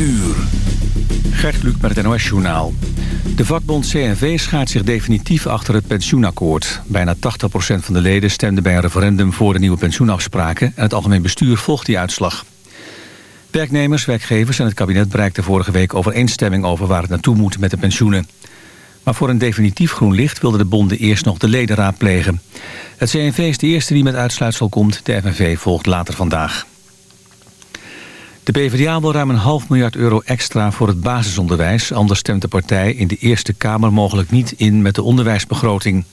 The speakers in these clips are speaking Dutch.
uur. Gert Luc met het NOS Journaal. De vakbond CNV schaart zich definitief achter het pensioenakkoord. Bijna 80% van de leden stemde bij een referendum voor de nieuwe pensioenafspraken... en het algemeen bestuur volgt die uitslag. Werknemers, werkgevers en het kabinet bereikten vorige week overeenstemming over waar het naartoe moet met de pensioenen. Maar voor een definitief groen licht wilden de bonden eerst nog de leden raadplegen. Het CNV is de eerste die met uitsluitsel komt, de FNV volgt later vandaag. De PvdA wil ruim een half miljard euro extra voor het basisonderwijs. Anders stemt de partij in de Eerste Kamer mogelijk niet in met de onderwijsbegroting.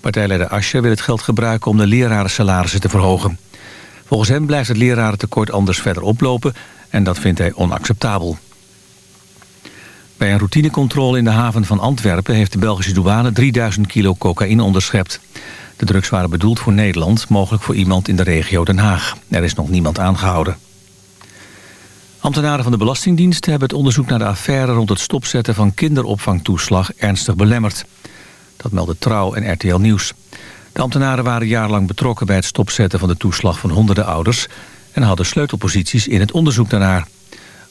Partijleider Ascher wil het geld gebruiken om de lerarensalarissen te verhogen. Volgens hem blijft het lerarentekort anders verder oplopen en dat vindt hij onacceptabel. Bij een routinecontrole in de haven van Antwerpen heeft de Belgische douane 3000 kilo cocaïne onderschept. De drugs waren bedoeld voor Nederland, mogelijk voor iemand in de regio Den Haag. Er is nog niemand aangehouden. Ambtenaren van de Belastingdienst hebben het onderzoek naar de affaire... rond het stopzetten van kinderopvangtoeslag ernstig belemmerd. Dat meldde Trouw en RTL Nieuws. De ambtenaren waren jarenlang betrokken bij het stopzetten van de toeslag van honderden ouders... en hadden sleutelposities in het onderzoek daarnaar.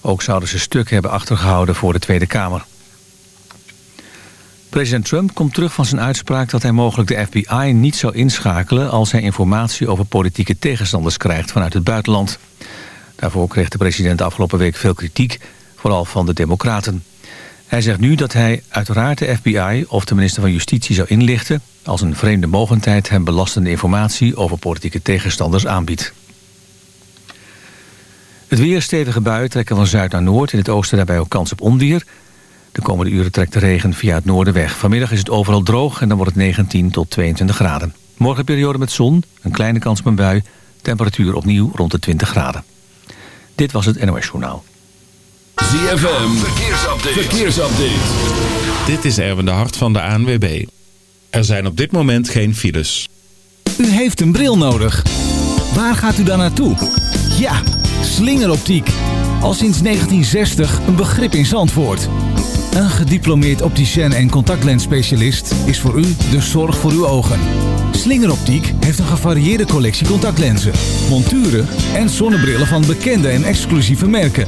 Ook zouden ze stuk hebben achtergehouden voor de Tweede Kamer. President Trump komt terug van zijn uitspraak dat hij mogelijk de FBI niet zou inschakelen... als hij informatie over politieke tegenstanders krijgt vanuit het buitenland. Daarvoor kreeg de president afgelopen week veel kritiek, vooral van de democraten. Hij zegt nu dat hij uiteraard de FBI of de minister van Justitie zou inlichten... als een vreemde mogendheid hem belastende informatie over politieke tegenstanders aanbiedt. Het weer stevige buien trekken van zuid naar noord. In het oosten daarbij ook kans op onweer. De komende uren trekt de regen via het noorden weg. Vanmiddag is het overal droog en dan wordt het 19 tot 22 graden. Morgen periode met zon, een kleine kans op een bui. Temperatuur opnieuw rond de 20 graden. Dit was het NOS Journaal. ZFM, verkeersupdate. verkeersupdate. Dit is Erwin de Hart van de ANWB. Er zijn op dit moment geen files. U heeft een bril nodig. Waar gaat u dan naartoe? Ja, slingeroptiek. Al sinds 1960 een begrip in Zandvoort. Een gediplomeerd opticien en contactlensspecialist is voor u de zorg voor uw ogen. Slingeroptiek heeft een gevarieerde collectie contactlenzen, monturen en zonnebrillen van bekende en exclusieve merken.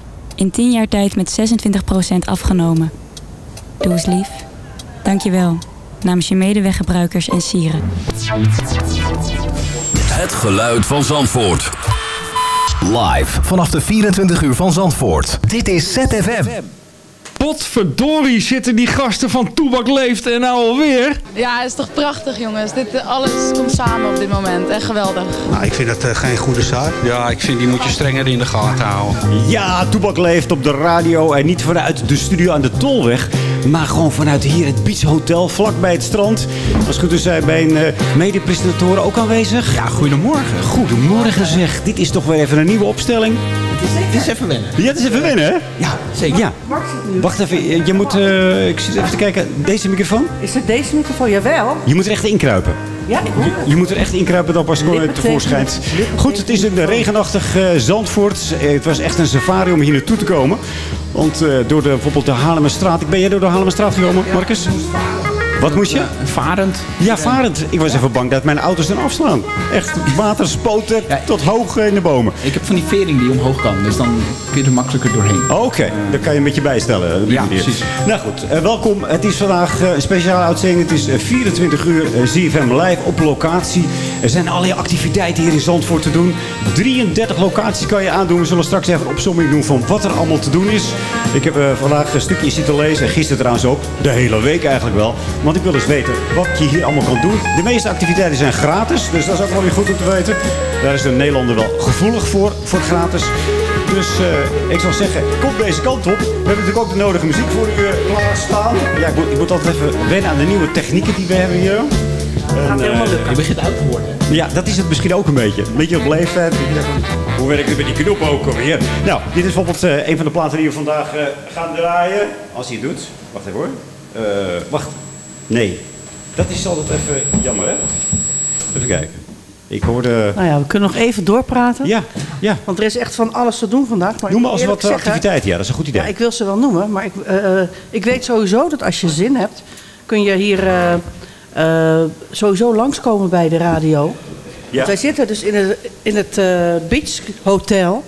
In 10 jaar tijd met 26% afgenomen. Doe eens lief. Dank je wel. Namens je medeweggebruikers en sieren. Het geluid van Zandvoort. Live vanaf de 24 uur van Zandvoort. Dit is ZFM. Potverdorie zitten die gasten van Toebak Leeft en nou alweer. Ja, het is toch prachtig jongens. Dit, eh, alles komt samen op dit moment. Echt geweldig. Nou, ik vind dat eh, geen goede zaak. Ja, ik vind die moet je strenger in de gaten houden. Ja, Toebak leeft op de radio en niet vanuit de studio aan de Tolweg. Maar gewoon vanuit hier het Beach Hotel, vlakbij het strand. Als goed is zijn bij een uh, medepresentatoren ook aanwezig. Ja, goedemorgen. Goedemorgen zeg. Dit is toch weer even een nieuwe opstelling. Het is even wennen. Ja, het is even winnen, hè? Ja, zeker. Ja. Wacht even, je moet... eh, ik zit even te kijken. Deze microfoon? Is het deze microfoon? Jawel. Je moet er echt inkruipen. Ja, ik hoor Je, het. je moet er echt inkruipen dan pas tevoorschijn. Goed, het is een regenachtig eh, Zandvoort. Eh, het was echt een safari om hier naartoe te komen. Want eh, door de, bijvoorbeeld de Haarlemmerstraat... Ben jij door de Haarlemmerstraat gekomen, Marcus? Wat moest je? Varend. Ja, varend. Ik was even bang dat mijn auto's dan afslaan. Echt water spoten tot hoog in de bomen. Ik heb van die vering die omhoog kan, dus dan kun je er makkelijker doorheen. Oké, dan kan je een beetje bijstellen. die Ja, manier. precies. Nou goed, eh, welkom. Het is vandaag eh, een speciale uitzending. Het is eh, 24 uur eh, ZFM live op locatie. Er zijn allerlei activiteiten hier in Zandvoort te doen. 33 locaties kan je aandoen. We zullen straks even een opzomming doen van wat er allemaal te doen is. Ik heb eh, vandaag een stukje zitten lezen. Gisteren trouwens ook. De hele week eigenlijk wel. Want ik wil eens weten wat je hier allemaal kan doen. De meeste activiteiten zijn gratis. Dus dat is ook wel weer goed om te weten. Daar is de Nederlander wel gevoelig voor, voor gratis. Dus eh, ik zou zeggen, kom deze kant op. We hebben natuurlijk ook de nodige muziek voor u uh, klaarstaan. Ja, ik moet, ik moet altijd even wennen aan de nieuwe technieken die we hebben hier. En, eh, Je begint uit te worden. ja, dat is het misschien ook een beetje. Een beetje op leeftijd. Hoe werkt het met die knop ook alweer? Nou, dit is bijvoorbeeld eh, een van de platen die we vandaag eh, gaan draaien. Als hij het doet. Wacht even hoor. Eh, wacht. Nee. Dat is altijd even jammer, hè? Even kijken. Ik hoorde... Nou ja, we kunnen nog even doorpraten. Ja, ja. Want er is echt van alles te doen vandaag. Maar Noem ik maar als wat zeggen- activiteiten. Ja, dat is een goed idee. Ja, ik wil ze wel noemen, maar ik, eh, eh, ik weet sowieso dat als je zin hebt, kun je hier eh, eh, sowieso langskomen bij de radio. Want wij zitten dus in het, in het eh, Beach Hotel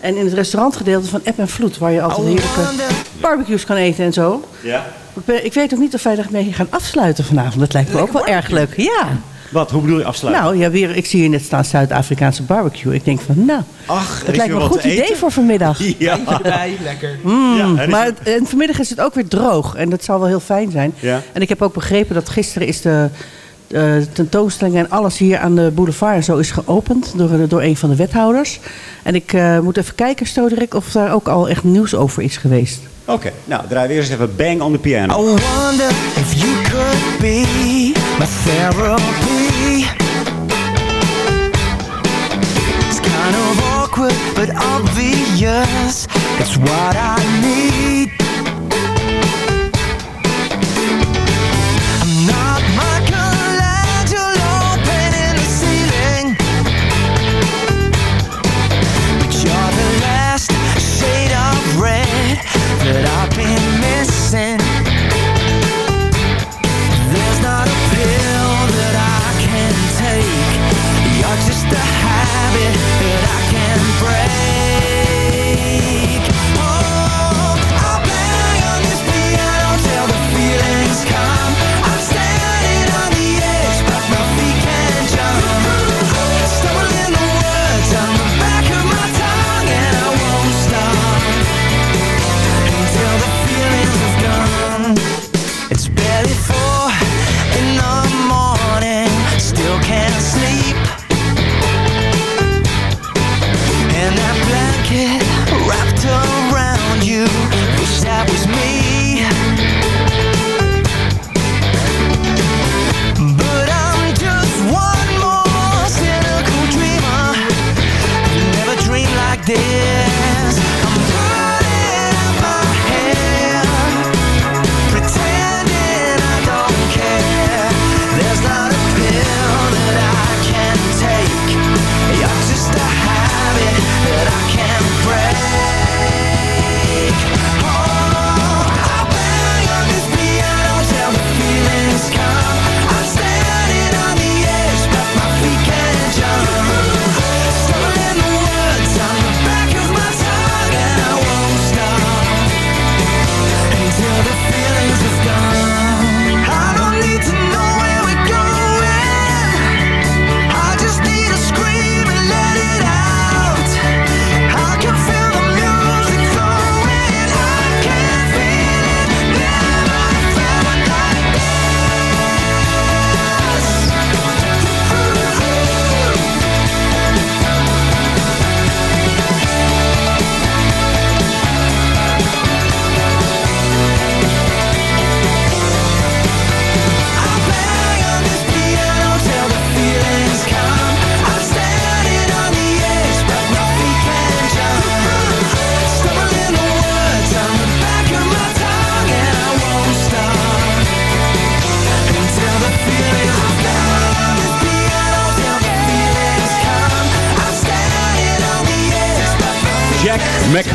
en in het restaurantgedeelte van App en Vloed, waar je altijd heerlijke barbecues kan eten en zo. Ja. Ik, weet ook niet of wij daarmee gaan afsluiten vanavond. Dat lijkt me ook wel erg leuk. Ja. Wat? Hoe bedoel je afsluiten? Nou, ja, weer, ik zie hier net staan Zuid-Afrikaanse barbecue. Ik denk van, nou, Ach, dat lijkt me een goed idee eten. voor vanmiddag. Ja. erbij, lekker. Mm, Ja, maar het- en vanmiddag is het ook weer droog. En dat zal wel heel fijn zijn. Ja. En ik heb ook begrepen dat gisteren is de eh, tentoonstelling en alles hier aan de boulevard en zo is geopend door, eh, door een van de wethouders. En ik eh, moet even kijken, Stoderik, of daar ook al echt nieuws over is geweest. Oké, nou, draai weer eens even Bang on the Piano. I wonder if you could be my therapy. It's kind of awkward, but obvious. It's what I need.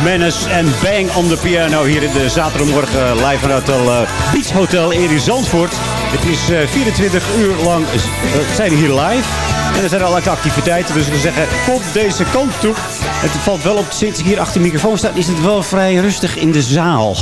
McManus en Bang on the Piano hier in de zaterdagmorgen live vanuit het uh, Beach Hotel in Zandvoort. Het is uh, 24 uur lang uh, zijn we hier live. En er zijn allerlei activiteiten, dus we zeggen, kom deze kant toe. Het valt wel op, sinds ik hier achter de microfoon sta, is het wel vrij rustig in de zaal.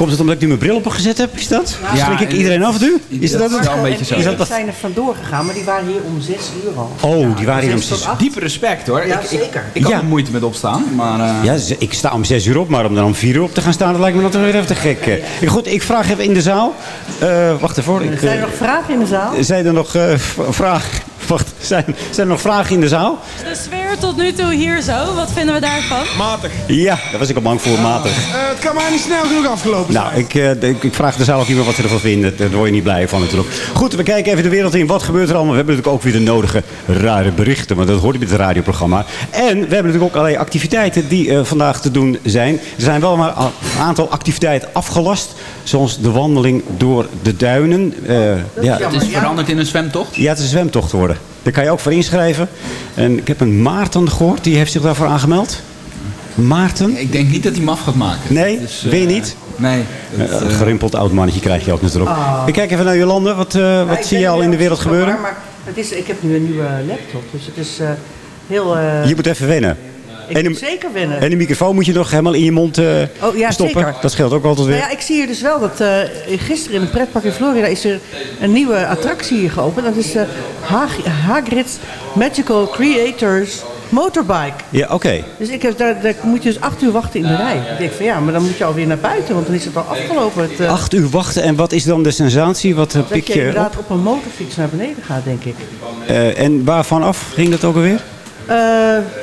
Komt het omdat ik nu mijn bril op gezet heb? Is dat? Ja, Schrik ik iedereen af nu? Is dat, dat het? een beetje zo. Die zijn er vandoor gegaan, maar die waren hier om zes uur al. Oh, die waren hier om zes uur. Diepe respect hoor. Ja, ik, zeker. Ik, ik had ja. moeite met opstaan, maar... Uh... Ja, ik sta om zes uur op, maar om dan om vier uur op te gaan staan, dat lijkt me natuurlijk weer even te gek. Ja. Goed, ik vraag even in de zaal. Uh, wacht even. Ik, zijn er nog vragen in de zaal? Zijn er nog uh, vragen? Wacht, zijn, zijn er nog vragen in de zaal? De sfeer tot nu toe hier zo, wat vinden we daarvan? Matig. Ja, daar was ik al bang voor, matig. Uh, het kan maar niet snel genoeg afgelopen Nou, ik, uh, ik, ik, vraag de zaal ook iemand wat ze ervan vinden. Daar word je niet blij van natuurlijk. Goed, we kijken even de wereld in. Wat gebeurt er allemaal? We hebben natuurlijk ook weer de nodige rare berichten. Maar dat hoort je met het radioprogramma. En we hebben natuurlijk ook allerlei activiteiten die uh, vandaag te doen zijn. Er zijn wel maar een aantal activiteiten afgelast. Zoals de wandeling door de duinen. ja. Het is veranderd in een zwemtocht? Ja, het is een zwemtocht geworden. Daar kan je ook voor inschrijven. En ik heb een Maarten gehoord, die heeft zich daarvoor aangemeld. Maarten? Ik denk niet dat hij hem af gaat maken. Nee? Dus, uh, Weet je niet? Nee. Dat, uh, gerimpeld oud mannetje krijg je ook natuurlijk. Oh. Ik kijk even naar Jolande. Wat, uh, wat zie je al in de wereld gebeuren? Maar, maar het is, ik heb nu een nieuwe laptop, dus het is heel... Je moet even wennen. Ik en moet zeker winnen. En de microfoon moet je nog helemaal in je mond uh, oh, ja, stoppen. Zeker. Dat scheelt ook altijd weer. Nou ja, ik zie hier dus wel dat uh, gisteren in een pretpark in Florida is er een nieuwe attractie hier geopend. Dat is de Hag Hagrid's Magical Creators Motorbike. Ja, oké. Okay. Dus ik heb, daar, daar moet je dus acht uur wachten in de rij. Ik denk van ja, maar dan moet je alweer naar buiten, want dan is het al afgelopen. Het, uh, acht uur wachten en wat is dan de sensatie? Wat dat pik je inderdaad op? op een motorfiets naar beneden gaat, denk ik. en waarvan af ging dat ook alweer? Uh,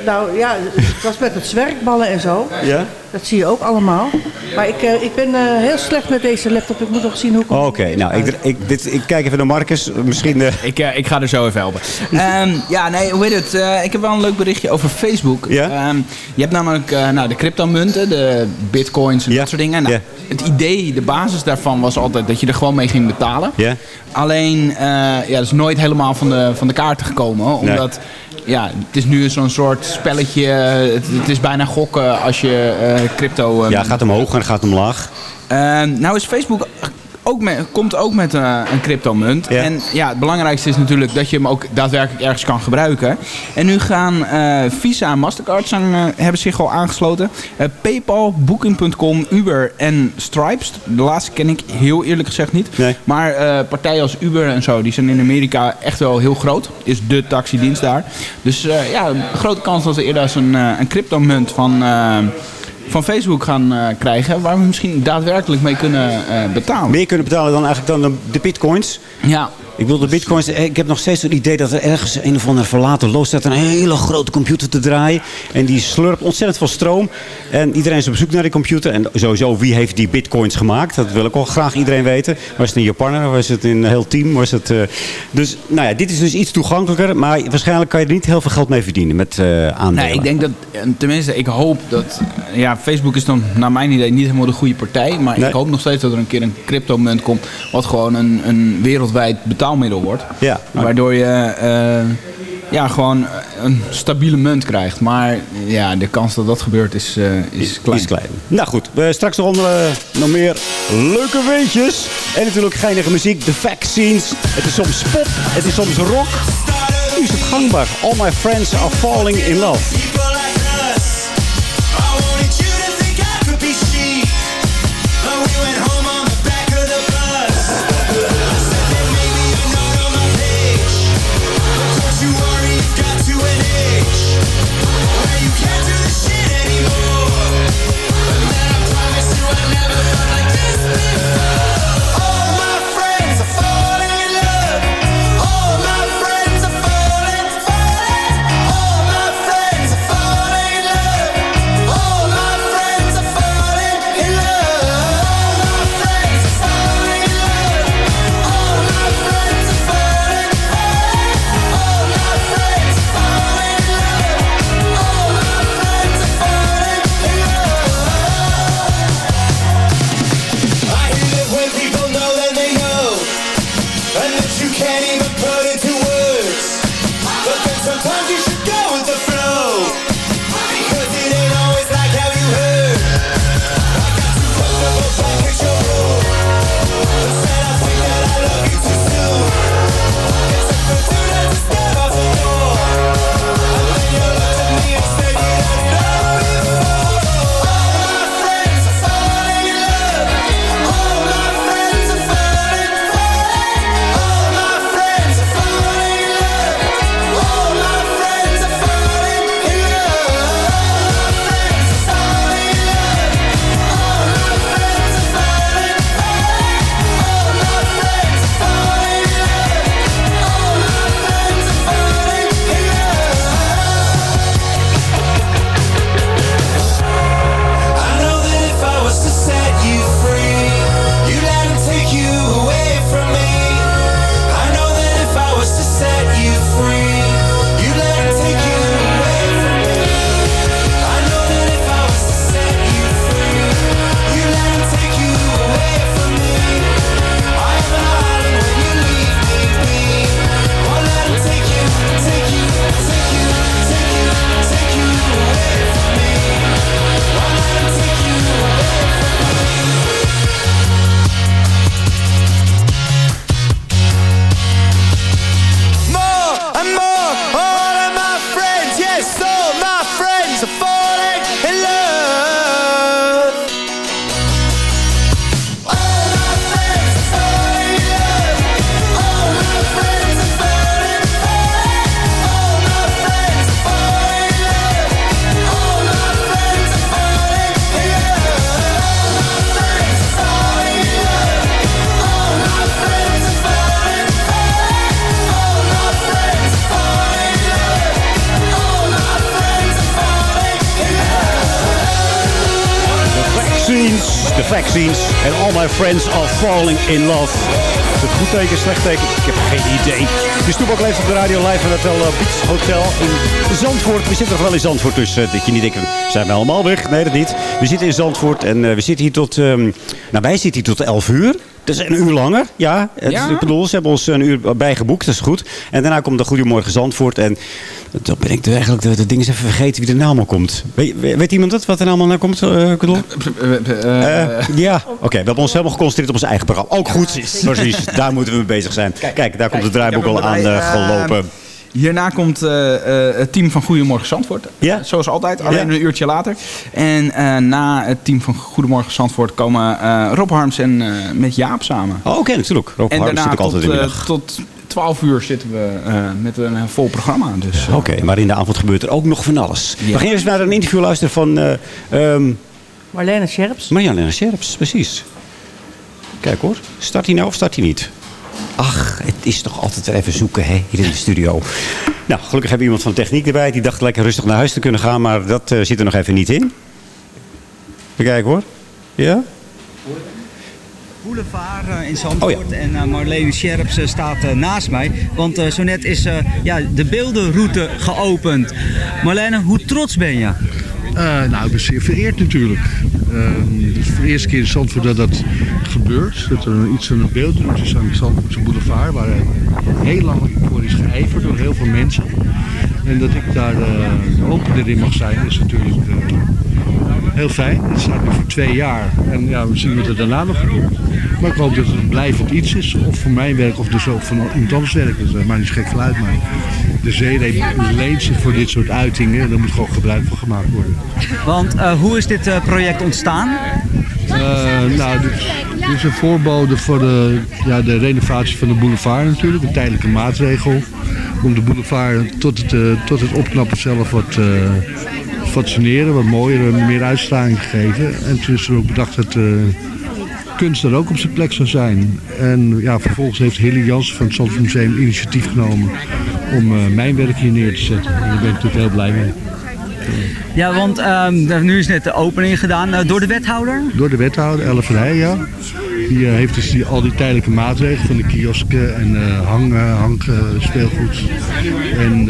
nou ja, het was met het zwerkballen en zo. Ja? Dat zie je ook allemaal. Maar ik, uh, ik ben uh, heel slecht met deze laptop. Ik moet nog zien hoe ik... Oké, okay, nou, ik, ik, dit, ik kijk even naar Marcus. Misschien... Ik, ik ga er zo even helpen. um, ja, nee, hoe heet het? ik heb wel een leuk berichtje over Facebook. Ja? Um, je hebt namelijk nou, de cryptomunten, de bitcoins en dat soort dingen. Nou, ja? Het idee, de basis daarvan was altijd dat je er gewoon mee ging betalen. Ja? Alleen, ja, dat is nooit helemaal van de, van de kaarten gekomen. Omdat... Nee ja, het is nu zo'n soort spelletje. Het, het, is bijna gokken als je uh, crypto... Uh, ja, gaat omhoog en gaat omlaag. Uh, nou is Facebook ook met, komt ook met een, een cryptomunt. Ja. En ja, het belangrijkste is natuurlijk dat je hem ook daadwerkelijk ergens kan gebruiken. En nu gaan uh, Visa en Mastercard zijn, uh, hebben zich al aangesloten. Uh, PayPal, Booking.com, Uber en Stripes. De laatste ken ik heel eerlijk gezegd niet. Nee. Maar partijen als Uber en zo, die zijn in Amerika echt wel heel groot. Is de taxidienst daar. Dus ja, grote kans dat er eerder eens een, een cryptomunt van van Facebook gaan uh, krijgen... waar we misschien daadwerkelijk mee kunnen uh, betalen. Meer kunnen betalen dan eigenlijk dan de, de bitcoins? Ja. Ik wil de bitcoins... Ik heb nog steeds het idee dat er ergens een of andere verlaten los staat... een hele grote computer te draaien. En die slurpt ontzettend veel stroom. En iedereen is op zoek naar die computer. En sowieso, wie heeft die bitcoins gemaakt? Dat wil ik ook graag iedereen weten. Was het een Japaner? Was het een heel team? Was het, uh... Dus, nou ja, dit is dus iets toegankelijker. Maar waarschijnlijk kan je er niet heel veel geld mee verdienen met uh, aandelen. Nee, ik denk dat... Tenminste, ik hoop dat... Ja, Facebook is dan naar mijn idee niet helemaal de goede partij. Maar Nee. ik hoop nog steeds dat er een keer een cryptomunt komt... wat gewoon een, een wereldwijd betaalmiddel wordt. Ja, Waardoor je eh, ja, gewoon een stabiele munt krijgt. Maar ja, de kans dat dat gebeurt is, eh, is klein. Is klein. Nou goed, we straks nog, onder, eh, nog meer leuke weetjes. En natuurlijk geinige muziek, de vaccines. Het is soms pop, het is soms rock. Nu is het gangbaar. All my friends are falling in love. Vaccines en All My Friends Are Falling In Love. Is het goed teken, slecht teken? Ik heb geen idee. Dus Toebak leeft op de radio live van het Hotel Beach Hotel in Zandvoort. We zitten nog wel in Zandvoort, dus eh, dat je niet denkt, zijn we allemaal weg? Nee, dat niet. We zitten in Zandvoort en eh, we zitten hier tot... ehm, nou, wij zitten hier tot 11 uur. Dat is een uur langer, ja. Het, Ja? Ik bedoel, ze hebben ons een uur bijgeboekt, dat is goed. En daarna komt de Goedemorgen Zandvoort. En dan ben ik eigenlijk de, de dingen eens even vergeten wie er nou allemaal komt. Weet, weet- iemand het, wat er nou allemaal naar komt? Eh, ja, oké. we hebben ons helemaal geconcentreerd op ons eigen programma. Ook goed, precies. Daar moeten we mee bezig zijn. Kijk, daar komt het draaiboek al aan gelopen. Hierna komt het team van Goedemorgen Zandvoort. Ja? Zoals altijd, alleen Ja. een uurtje later. En na het team van Goedemorgen Zandvoort komen Rob Harms en met Jaap samen. Oh, oké, natuurlijk. Rob en Harms daarna zit ook altijd in de tot, middag. eh, tot 12 uur zitten we eh, met een eh, vol programma. Dus, eh, Oké, maar in de avond gebeurt er ook nog van alles. Ja. We gaan eerst naar een interview luisteren van eh ehm Marlene Scherps. Marjane Scherps, precies. Kijk hoor, start hij nou of start hij niet? Ach, het is toch altijd weer even zoeken hè, hier in de studio. Nou, gelukkig hebben we iemand van de techniek erbij. Die dacht lekker rustig naar huis te kunnen gaan, maar dat eh, zit er nog even niet in. Even kijken hoor. Ja? Boulevard eh, in Zandvoort en eh, Marlene Scherps eh, staat naast mij. Want zo net is ja, de beeldenroute geopend. Marlene, hoe trots ben je? Eh, nou, ik ben zeer vereerd natuurlijk. Ehm, het is voor de eerste keer in Zandvoort dat dat gebeurt. Dat er iets van een beeld is aan de Zandvoortse boulevard. Waar eh, heel lang voor is geijverd door heel veel mensen. En dat ik daar eh, de opener in mag zijn is natuurlijk eh, heel fijn. Het staat nu voor twee jaar. En ja, we zien wat er daarna nog gebeurt. Maar ik hoop dat het een blijvend iets is. Of voor mijn werk of dus ook van iemand anders werk. Dat maakt niet gek uit. Maar de zee leent zich voor dit soort uitingen. En daar moet gewoon gebruik van gemaakt worden. Want eh, hoe is dit eh, project ontstaan? Eh, nou, dit, is een voorbode voor de, ja, de renovatie van de boulevard natuurlijk. Een tijdelijke maatregel. Om de boulevard tot het, tot het opknappen zelf wat eh fatsoeneren, wat mooier meer uitstraling te geven. En toen is er ook bedacht dat eh, kunst er ook op zijn plek zou zijn. En ja, vervolgens heeft Hilly Jans van het Zandvoort Museum initiatief genomen om mijn werk hier neer te zetten. En daar ben ik natuurlijk heel blij mee. Ja, want ehm, nu is net de opening gedaan eh, door de wethouder. Door de wethouder, Elle Vrij, ja. Die eh, heeft dus die, al die tijdelijke maatregelen van de kiosken en eh, hang, eh, hang speelgoed. En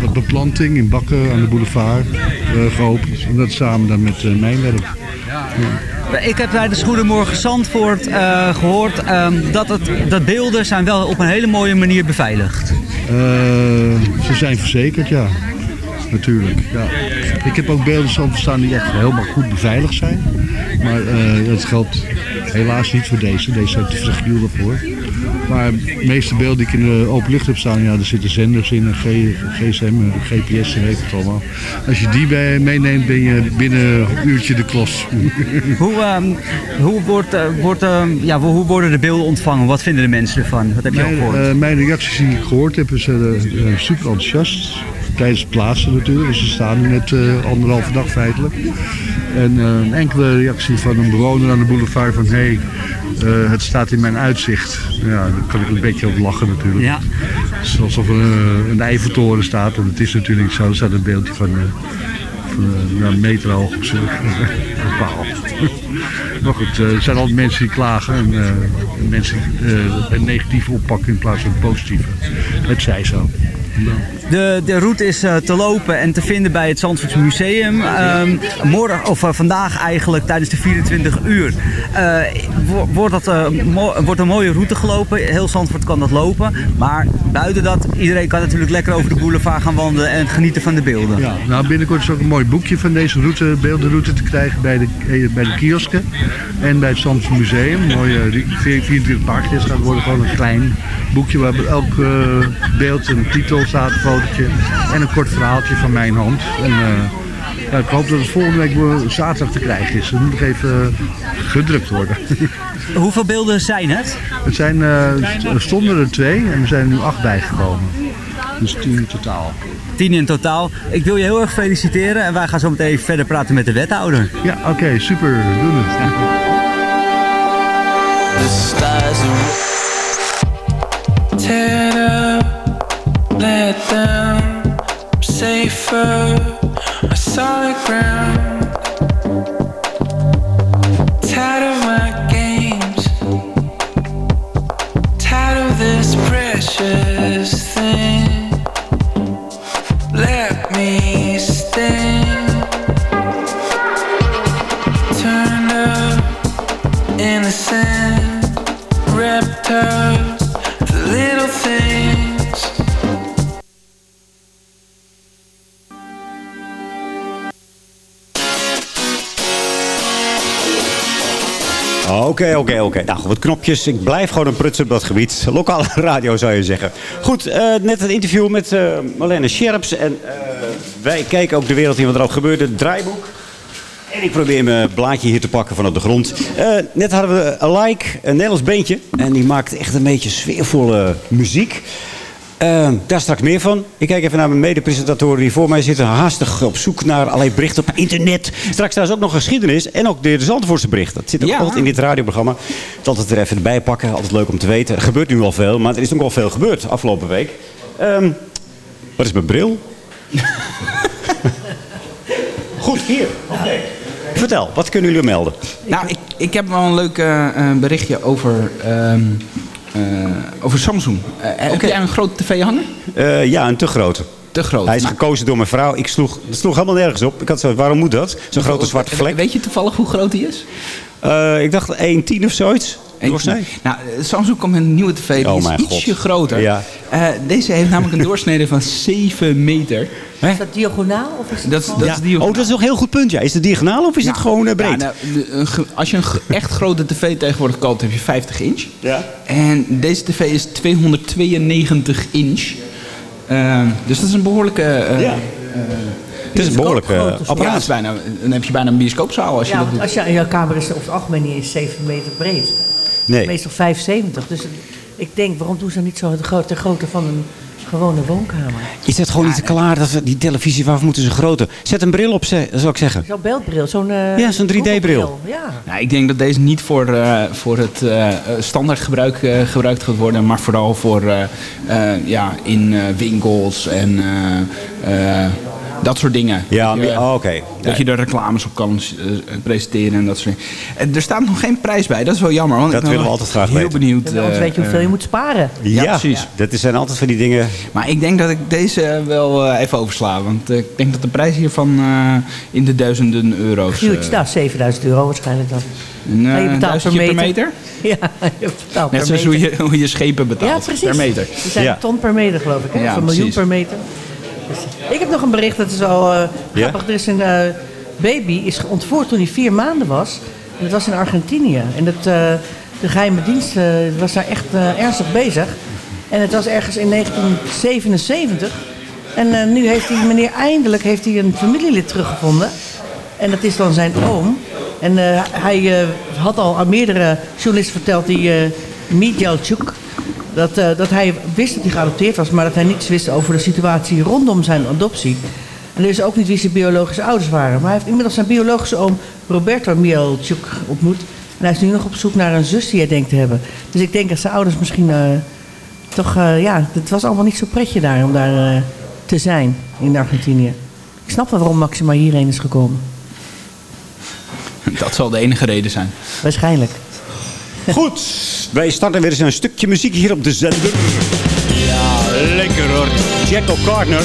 wat beplanting in bakken aan de boulevard geopend. En dat samen dan met mijn werk. Ik heb tijdens Goedemorgen Zandvoort eh, gehoord ehm, dat het, de beelden zijn wel op een hele mooie manier beveiligd. Eh, ze zijn verzekerd, ja. Natuurlijk, ja. Ik heb ook beelden zo staan die echt helemaal goed beveiligd zijn. Maar eh, dat geldt helaas niet voor deze. Deze zijn te fragiel daarvoor. Maar de meeste beelden die ik in de open lucht heb staan, ja, er zitten zenders in, een GSM, een GPS, en weet het allemaal. Als je die bij meeneemt, ben je binnen een uurtje de klos. Hoe, ehm, hoe, wordt, eh, wordt, ehm, ja, hoe worden de beelden ontvangen? Wat vinden de mensen ervan? Wat heb je al gehoord? eh, mijn reacties die ik gehoord heb, is eh, eh, super enthousiast. Tijdens het plaatsen natuurlijk, dus ze staan nu net eh, anderhalve dag feitelijk. En eh, een enkele reactie van een bewoner aan de boulevard van... hé, hey, eh, het staat in mijn uitzicht. Ja, daar kan ik een beetje op lachen natuurlijk. Ja. Het is alsof er een, een Eiffeltoren staat. En het is natuurlijk zo. Er staat een beeldje van, van een meter hoog op zo'n paal. Maar goed, eh, er zijn altijd mensen die klagen en eh, en mensen die eh, het negatieve oppakken in plaats van positieve. Het zij zo. De, de route is te lopen en te vinden bij het Zandvoorts Museum. Ehm, morgen, of vandaag eigenlijk tijdens de 24 uur wo- wordt, dat, wordt een mooie route gelopen. Heel Zandvoort kan dat lopen. Maar buiten dat, iedereen kan natuurlijk lekker over de boulevard gaan wandelen en genieten van de beelden. Ja, nou binnenkort is ook een mooi boekje van deze route, beeldenroute te krijgen bij de, bij de en bij het Zandvoort Museum. Een mooie eh, 24 pagina's gaat worden, gewoon een klein boekje waar bij elk eh, beeld een titel staat, een fotootje en een kort verhaaltje van mijn hand. En, eh, ja, ik hoop dat het volgende week zaterdag te krijgen is. Dat moet nog even gedrukt worden. Hoeveel beelden zijn het? Het zijn, eh, er stonden er twee en er zijn er nu acht bijgekomen. Dus tien in totaal. Tien in totaal. Ik wil je heel erg feliciteren en wij gaan zo meteen even verder praten met de wethouder. Ja, oké, super. Doen het. The stars are Oké, oké, oké. Nou, wat knopjes. Ik blijf gewoon een prutser op dat gebied. Lokale radio zou je zeggen. Goed, eh, net het interview met eh Marlene Scherps. En eh, wij kijken ook de wereld in wat er al gebeurde. Het draaiboek. En ik probeer mijn blaadje hier te pakken vanaf de grond. Net hadden we Alike, een Nederlands beentje. En die maakt echt een beetje sfeervolle muziek. Eh, daar straks meer van. Ik kijk even naar mijn mede-presentatoren die voor mij zitten. Haastig op zoek naar allerlei berichten op internet. Straks daar is ook nog geschiedenis. En ook de Zandvoortse bericht. Dat zit ook Ja. altijd in dit radioprogramma. Het altijd er even bij pakken. Altijd leuk om te weten. Er gebeurt nu al veel. Maar er is ook al veel gebeurd afgelopen week. Ehm, wat is mijn bril? Goed, hier. Oké. Vertel, wat kunnen jullie melden? Nou, ik, ik heb wel een leuk eh, berichtje over, ehm, eh, over Samsung. Eh, Heb jij een grote tv hangen? Eh, ja, een te grote. Te groot. Hij is gekozen door mijn vrouw. Ik sloeg, het sloeg helemaal nergens op. Ik had zo, waarom moet dat? Zo'n grote zwarte vlek. Weet je toevallig hoe groot die is? Eh, ik dacht 1,10 of zoiets. Doorsnee. Nou, eh, Samsung komt met een nieuwe tv. Die Oh is ietsje God. groter. Ja. Eh, deze heeft namelijk een doorsnede van 7 meter. Is dat diagonaal? Of is het Dat, dat Ja. is die Oh, dat is nog een heel goed punt. Ja. Is het diagonaal of is het gewoon eh, breed? Ja, nou, de- als je een echt grote tv tegenwoordig koopt, heb je 50 inch. Ja. En deze tv is 292 inch. Eh, dus dat is een behoorlijke... eh, Ja. het is een behoorlijk eh, ja, dat apparaat. is bijna, dan heb je bijna een bioscoopzaal als je Ja, dat doet. als je, in jouw kamer is over het algemeen niet eens 7 meter breed. Nee. Meestal 75. Dus ik denk, waarom doen ze niet zo de grootte, van een gewone woonkamer? Is het gewoon niet te klaar dat we die televisie, waarvoor moeten ze groter? Zet een bril op, ze- zou ik zeggen. Zo'n beeldbril, zo'n eh, Ja, zo'n 3D-bril. Google-bril, Ja. Nou, ik denk dat deze niet voor, eh, voor het eh, eh, standaard gebruik eh, gebruikt gaat worden, maar vooral voor eh, eh, ja, in winkels en eh, eh, dat soort dingen. Ja, dat je, oh, oké. Dat je er reclames op kan eh, presenteren en dat soort dingen. En er staat nog geen prijs bij, dat is wel jammer. Want Dat ik ben willen we altijd graag heel weten. benieuwd. En anders eh, weet je hoeveel je eh, moet sparen. Ja, Ja, precies. Dat zijn altijd van die dingen. Maar ik denk dat ik deze wel even oversla. Want ik denk dat de prijs hiervan eh, in de duizenden euro's... Huge, nou, 7000 euro waarschijnlijk dan. een, Ja, je betaalt duizendje per per meter. meter? Ja, je betaalt Net per zoals hoe meter. je, hoe je schepen Ja, betaalt. precies. Per meter. Die zijn Ja. een ton per meter, geloof ik. Hè? Ja, of een miljoen precies. per meter. Ik heb nog een bericht, dat is wel eh Ja? grappig. Er is een eh, baby is ontvoerd toen hij vier maanden was. En dat was in Argentinië. En dat, eh, de geheime dienst was daar echt ernstig bezig. En het was ergens in 1977. En nu heeft die meneer eindelijk heeft hij een familielid teruggevonden. En dat is dan zijn oom. En hij had al aan meerdere journalisten verteld, die uh, Midjalchuk, dat, eh, dat hij wist dat hij geadopteerd was, maar dat hij niets wist over de situatie rondom zijn adoptie. En dus ook niet wie zijn biologische ouders waren. Maar hij heeft inmiddels zijn biologische oom Roberto Mijalchuk ontmoet. En hij is nu nog op zoek naar een zus die hij denkt te hebben. Dus ik denk dat zijn ouders misschien eh, toch, eh, ja, het was allemaal niet zo pretje daar om daar eh, te zijn in Argentinië. Ik snap wel waarom Maxima hierheen is gekomen. Dat zal de enige reden zijn. Waarschijnlijk. Goed, wij starten weer eens een stukje muziek hier op de zender. Ja, lekker hoor. Jack O'Connor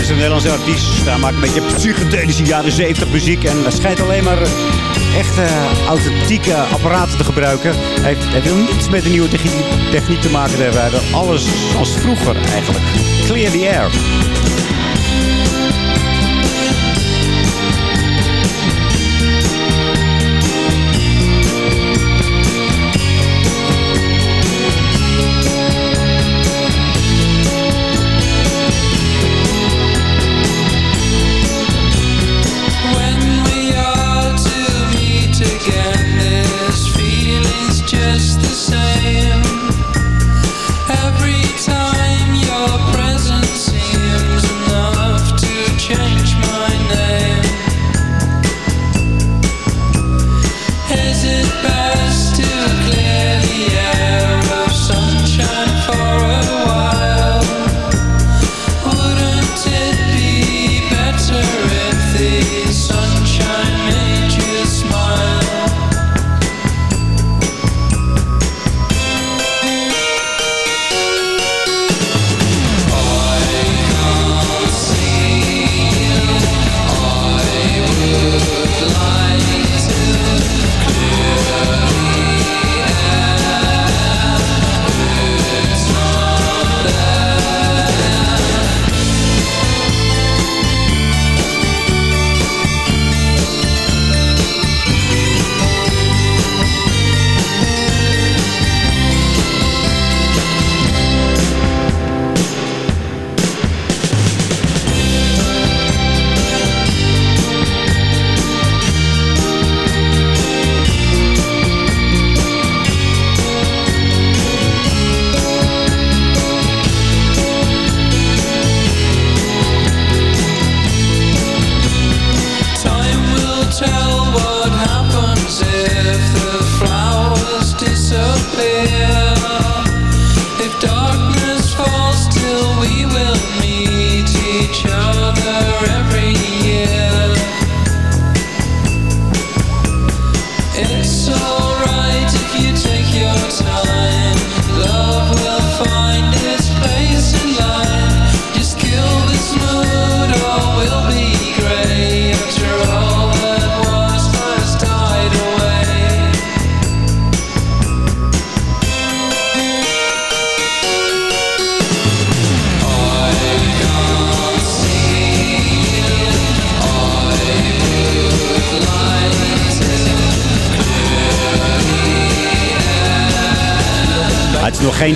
is een Nederlandse artiest. Hij maakt een beetje psychedelische jaren 70 muziek. En hij schijnt alleen maar eh, echt eh, authentieke apparaten te gebruiken. Hij, heeft, niets met de nieuwe techniek, techniek te maken hebben. Hij wil alles als vroeger eigenlijk. Clear the air.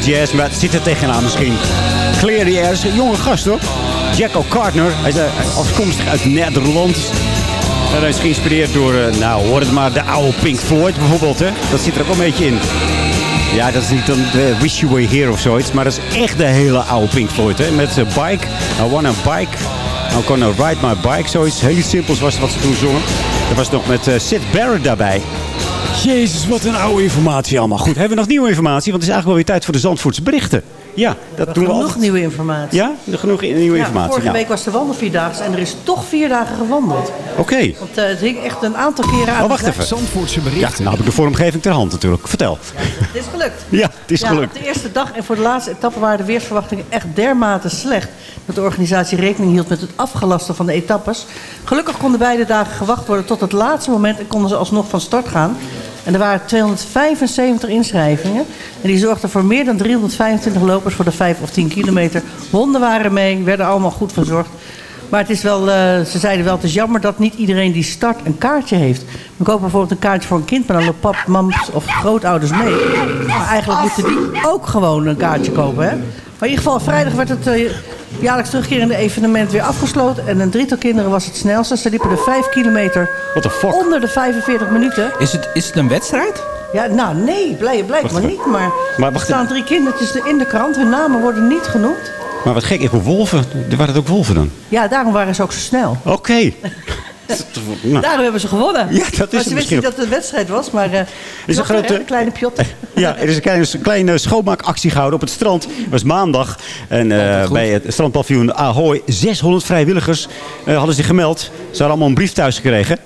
Geen jazz, maar het zit er tegenaan misschien. Clear the een jonge gast hoor. Jack O'Cartner, hij is eh, afkomstig uit Nederland. En hij is geïnspireerd door, eh, nou hoor het maar, de oude Pink Floyd bijvoorbeeld. Hè? Dat zit er ook een beetje in. Ja, dat is niet dan Wish You Were Here of zoiets. Maar dat is echt de hele oude Pink Floyd. Hè? Met zijn bike. I wanna bike. I gonna ride my bike. Zoiets heel simpels was wat ze toen zongen. Dat was nog met eh, Sid Barrett daarbij. Jezus, wat een oude informatie allemaal. Goed, hebben we nog nieuwe informatie? Want het is eigenlijk wel weer tijd voor de Zandvoortse berichten. Ja, dat doen we Genoeg altijd. nieuwe informatie. Ja, genoeg nieuwe Ja, informatie. vorige Ja. week was de wandelvierdaagse en er is toch vier dagen gewandeld. Oké. Want eh, het hing echt een aantal keren aan Oh, wacht de even. Zandvoortse Ja, nou heb ik de vormgeving ter hand natuurlijk. Vertel. Het is gelukt. Ja, het is Ja, gelukt. Op de eerste dag en voor de laatste etappe waren de weersverwachtingen echt dermate slecht... dat de organisatie rekening hield met het afgelasten van de etappes. Gelukkig konden beide dagen gewacht worden tot het laatste moment... en konden ze alsnog van start gaan. En er waren 275 inschrijvingen. En die zorgden voor meer dan 325 lopers voor de 5 of 10 kilometer. Honden waren mee, werden allemaal goed verzorgd. Maar het is wel, eh, ze zeiden wel, het is jammer dat niet iedereen die start een kaartje heeft. We kopen bijvoorbeeld een kaartje voor een kind, maar dan loopt pap, mams of grootouders mee. Maar eigenlijk moeten die ook gewoon een kaartje kopen, hè? Maar in ieder geval, vrijdag werd het eh, jaarlijks terugkerende evenement weer afgesloten. En een drietal kinderen was het snelste. Ze liepen de 5 kilometer What the fuck? onder de 45 minuten. Is het, is het een wedstrijd? Ja, nou nee, blij, blijkbaar even. niet. Maar, Maar er staan drie kindertjes in de krant. Hun namen worden niet genoemd. Maar wat gek, ik hoor wolven. Er waren het ook wolven dan. Ja, daarom waren ze ook zo snel. Oké. Nou, Daarom hebben ze gewonnen. Ja, dat is Maar ze wisten niet dat het een wedstrijd was, maar... eh is een grote- een kleine piot. Ja, er is een kleine, kleine schoonmaakactie gehouden op het strand. Het was maandag. En eh, bij het strandpaviljoen Ahoy, 600 vrijwilligers eh, hadden zich gemeld. Ze hadden allemaal een brief thuis gekregen.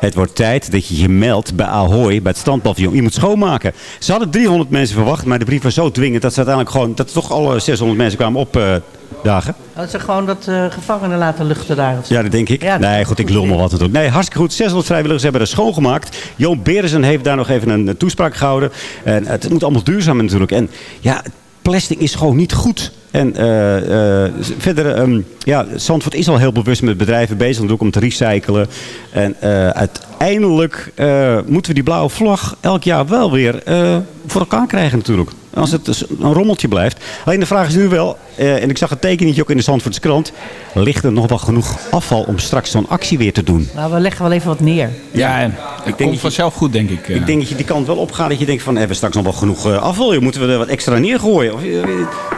Het wordt tijd dat je je meldt bij Ahoy, bij het strandpaviljoen. Je moet schoonmaken. Ze hadden 300 mensen verwacht, maar de brief was zo dwingend dat ze uiteindelijk gewoon, dat toch alle 600 mensen kwamen opdagen. Dat ze gewoon dat eh, gevangenen laten luchten daar. Ja, dat denk ik. Ja, dat nee, goed, ik lul maar wat natuurlijk. Nee, hartstikke goed. 600 vrijwilligers hebben er schoongemaakt. Joon Berensen heeft daar nog even een, toespraak gehouden. En het moet allemaal duurzaam natuurlijk. En ja, plastic is gewoon niet goed. En eh, eh, verder, ehm, ja, Zandvoort is al heel bewust met bedrijven bezig om te recyclen. En eh, uiteindelijk eh, moeten we die blauwe vlag elk jaar wel weer eh, voor elkaar krijgen natuurlijk. Als het dus een rommeltje blijft. Alleen de vraag is nu wel, eh, en ik zag het tekeningetje ook in de Zandvoortse krant. Ligt er nog wel genoeg afval om straks zo'n actie weer te doen? Nou, we leggen wel even wat neer. Ja, ik denk komt dat je- vanzelf goed, denk ik. Ik denk dat je die kant wel opgaat dat je denkt van, hebben we straks nog wel genoeg afval? Moeten we er wat extra neergooien? Of,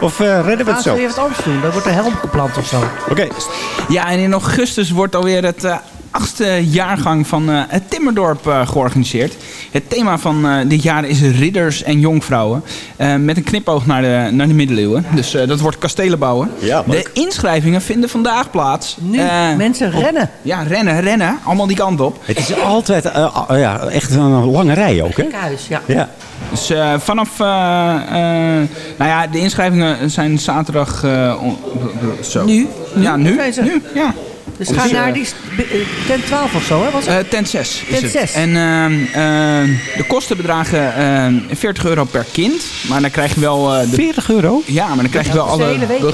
of eh, redden we Gaan het ze zo? weer wat anders doen? Dan wordt er helm geplant of zo. Oké, Ja, en in augustus wordt alweer het eh, achtste jaargang van eh, het Timmerdorp eh, georganiseerd. Het thema van eh, dit jaar is ridders en jonkvrouwen. eh, met een knipoog naar de, naar de middeleeuwen. Dus eh, dat wordt kastelen bouwen. Ja, de inschrijvingen vinden vandaag plaats. Nu, mensen op- rennen. Ja, rennen, rennen. Allemaal die kant op. het is altijd eh, ah, ja, echt een lange rij ook, hè? Huis, ja. Ja. Dus eh, vanaf... nou ja, de inschrijvingen zijn zaterdag... eh, zo. Nu? Ja, nu. Nu, ja. Dus ga eh, naar die eh, tent 12 of zo, hè? Was het? Eh, tent 6 is Tent het. zes. En ehm, ehm, de kosten bedragen ehm, 40 euro per kind. Maar dan krijg je wel... eh, de, 40 euro? ja, maar dan krijg je Ja, wel alle eh,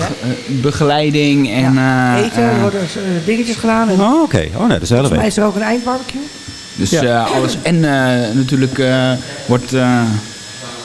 begeleiding en... eh, Eten, eh, er worden eh, dingetjes gedaan. En Oh, oké. Oh, nee, dat is de hele volgens mij week. is er ook een eindbarbecue. dus Ja. eh, alles... En eh, natuurlijk eh, wordt, eh,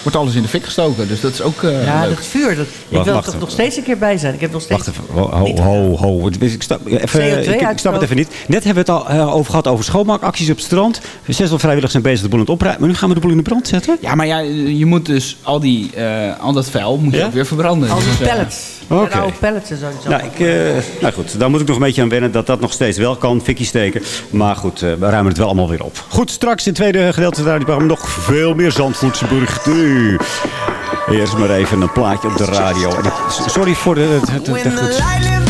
wordt alles in de fik gestoken. Dus dat is ook eh, Ja, leuk. dat vuur. Dat, ik wil er nog steeds een keer bij zijn. Ik heb nog steeds... Wacht even. Ho, ho, ho. Ik, snap, even, ik, ik snap het even niet. Net hebben we het al eh, over gehad over schoonmaakacties op het strand. 600 vrijwilligers zijn bezig de boel aan het opruimen. Maar nu gaan we de boel in de brand zetten? Ja, maar ja, je moet dus al, die, eh, al dat vuil moet je Ja? ook weer verbranden. Al die Dus, pellets. Oké. En oude pellets en zo. Nou, ik, eh, nou goed, daar moet ik nog een beetje aan wennen dat dat nog steeds wel kan. Fikkie steken. Maar goed, eh, we ruimen het wel allemaal weer op. Goed, straks in het tweede gedeelte daar die nog veel meer Zandvoortse Eerst maar even een plaatje op de radio. Sorry voor de... de, de, de-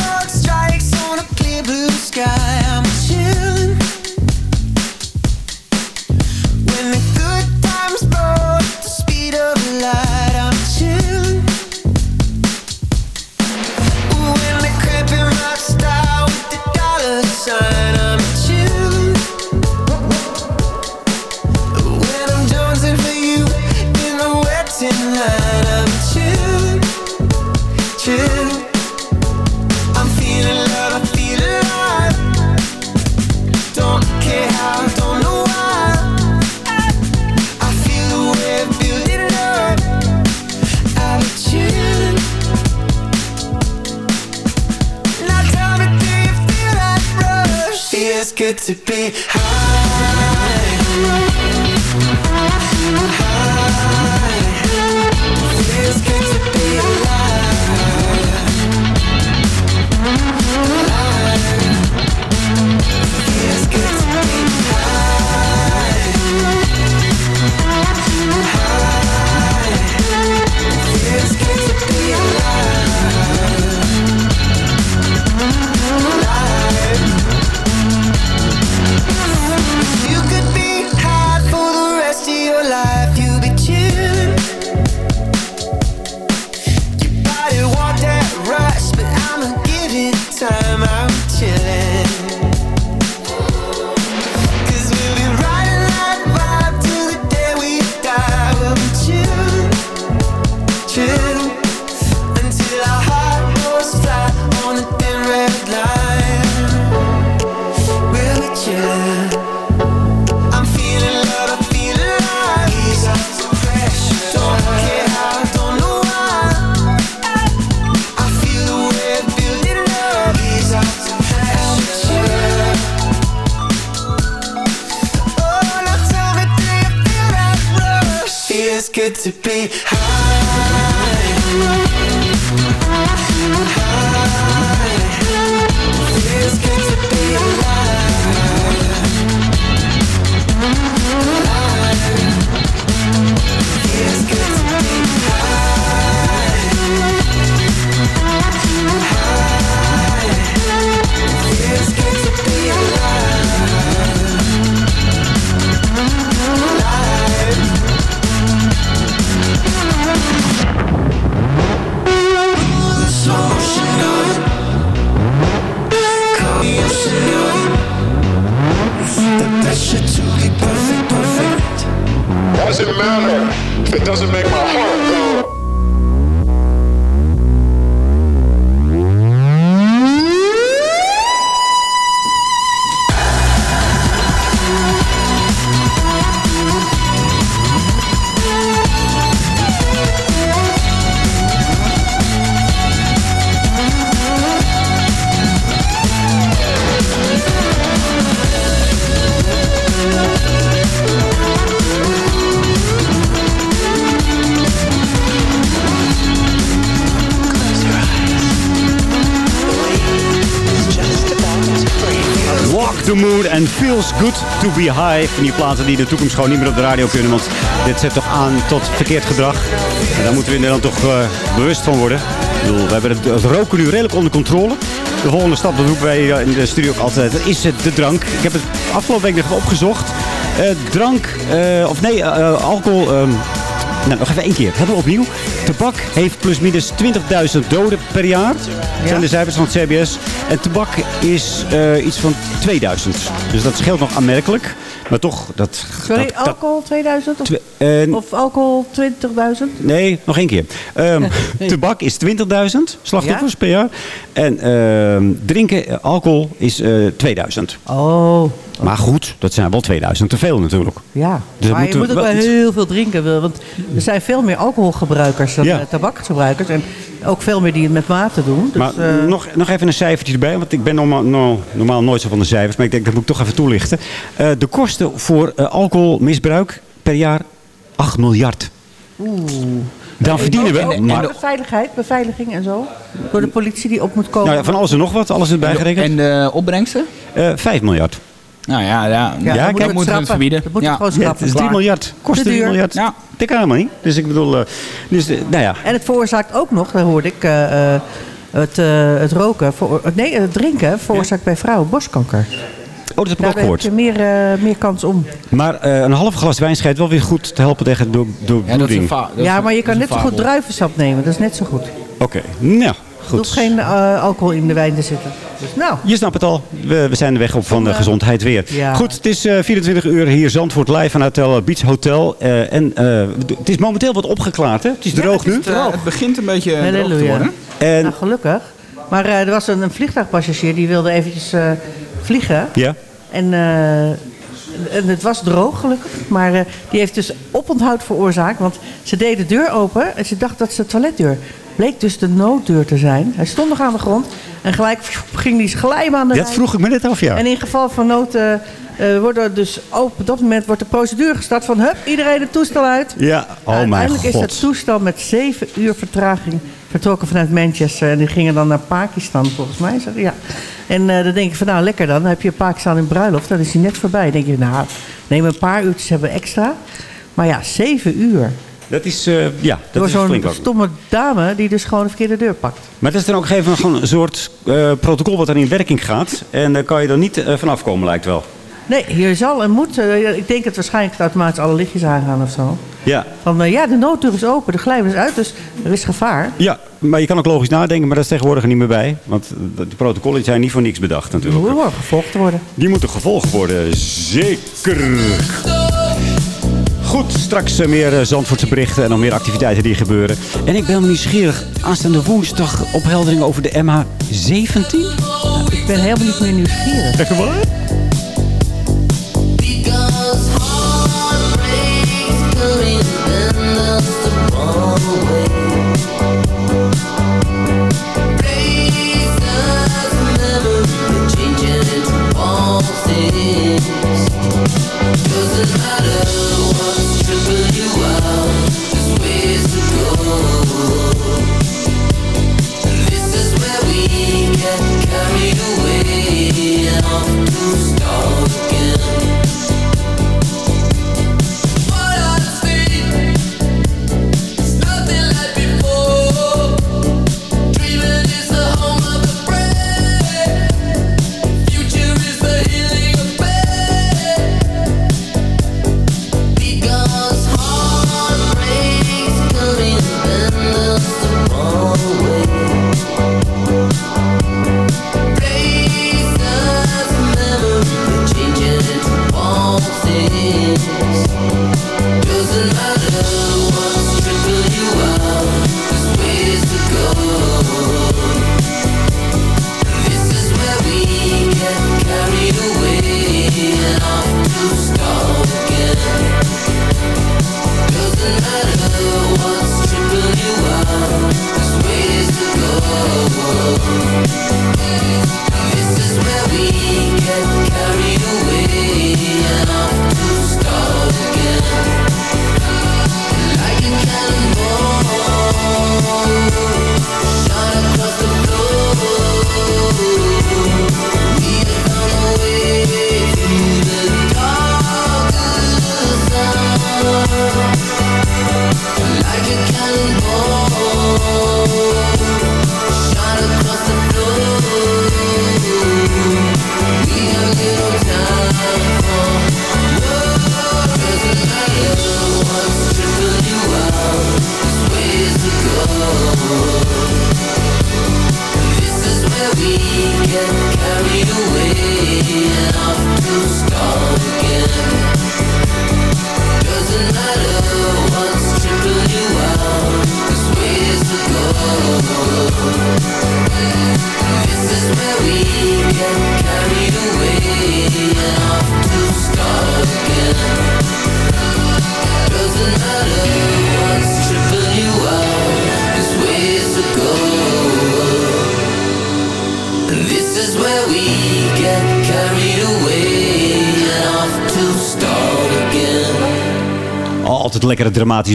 Feels Good to be High. Van die platen die in de toekomst gewoon niet meer op de radio kunnen. Want dit zet toch aan tot verkeerd gedrag. En daar moeten we in Nederland toch eh, bewust van worden. Ik bedoel, we hebben het, het roken nu redelijk onder controle. De volgende stap, dat roepen wij eh, in de studio ook altijd, dat is het de drank. Ik heb het afgelopen week nog opgezocht. Eh, drank, of nee, alcohol... ehm, nou, nog even één keer. Hebben we opnieuw. Tabak heeft plusminus 20.000 doden per jaar. Dat zijn de cijfers van het CBS. En tabak is eh, iets van 2000. Dus dat scheelt nog aanmerkelijk. Maar toch, dat... Sorry, dat, alcohol 2000 of, eh, of alcohol 20.000? Nee, nog één keer. Ehm, Tabak is 20.000 slachtoffers Ja? per jaar. En ehm, drinken, eh, alcohol is eh 2000. Oh, Maar goed, dat zijn wel 2000 te veel natuurlijk. ja. Dus maar je moet ook wel iets- heel veel drinken. wil- Want er zijn veel meer alcoholgebruikers dan Ja. eh, tabakgebruikers. En ook veel meer die het met mate doen. Dus, maar eh, nog, nog even een cijfertje erbij, want ik ben normaal, no- normaal nooit zo van de cijfers, maar ik denk dat moet ik toch even toelichten. Eh, de kosten voor eh, alcoholmisbruik per jaar 8 miljard. Oeh. Dan verdienen we. Ook Maar, de veiligheid, beveiliging en zo. Door de politie die op moet komen. nou ja, van alles en nog wat, alles erbij gerekend. En de opbrengsten? Eh 5 miljard. Nou ja, ja, Ja, dan kijk, moeten we het verbieden. Dat moet je ja. gewoon Ja, het schrappen. is 3 Klaar. miljard. Kost Te 3 duur. miljard. Ja. Tik helemaal niet. Dus ik bedoel, eh, dus, eh, nou ja. En het veroorzaakt ook nog, daar hoorde ik, eh, eh, het, eh, het roken, voor, nee, het drinken veroorzaakt bij vrouwen borstkanker. Oh, dat heb ik ook Daar heb gehoord. je meer, eh, meer kans om. Maar eh, een half glas wijn schijnt wel weer goed te helpen tegen door, door Ja, dat is een bloeding. va- dat is Ja, maar je kan net zo goed druivensap nemen. Dat is net zo goed. Oké, nou, Er goed. hoeft geen eh, alcohol in de wijn te zitten. Dus nou, Je snapt het al. We, we zijn de weg op van de gezondheid weer. ja. Goed, het is eh, 24 uur hier Zandvoort live van Hotel Beach Hotel. Eh, en eh, het is momenteel wat opgeklaard, hè? Het is droog nu. Het, het begint een beetje droog te halleluja. worden. En, Nou, gelukkig. Maar eh, er was een, een vliegtuigpassagier die wilde eventjes eh, vliegen. ja. En, eh, en het was droog gelukkig. Maar eh, die heeft dus oponthoud veroorzaakt. Want ze deed de deur open en ze dacht dat ze de toiletdeur bleek dus de nooddeur te zijn. Hij stond nog aan de grond en gelijk ging die glijbaan eruit. Dat vroeg ik me net af, ja. En in geval van nood eh, wordt er dus op dat moment wordt de procedure gestart van hup, iedereen het toestel uit. Ja, oh mijn Uiteindelijk is god. het toestel met zeven uur vertraging vertrokken vanuit Manchester. En die gingen dan naar Pakistan, volgens mij. Zeg, Ja. En eh, dan denk ik van, nou lekker dan. Dan heb je Pakistan in bruiloft, dan is hij net voorbij. Dan denk je, nou, neem een paar uurtjes hebben we extra. Maar ja, zeven uur. Dat is, eh, ja, dat Door is flink zo'n stomme dame die dus gewoon de verkeerde deur pakt. Maar dat is dan ook even gewoon een soort eh, protocol wat er in werking gaat. En daar kan je er niet vanaf komen, lijkt wel. Nee, hier zal en moet. eh, ik denk dat waarschijnlijk het automatisch alle lichtjes aangaan of zo. Ja. Van eh, ja, de nooddeur is open, de glijbaan is uit, dus er is gevaar. ja, maar je kan ook logisch nadenken, maar dat is tegenwoordig er niet meer bij. Want de de protocollen zijn niet voor niks bedacht Die natuurlijk. moeten gevolgd worden. Die moeten gevolgd worden, zeker. Goed, straks eh, meer eh, Zandvoortse berichten en nog meer activiteiten die gebeuren. En ik ben wel nieuwsgierig. Aanstaande woensdag opheldering over de MH17. Ik ben helemaal niet meer nieuwsgierig. Echt waar?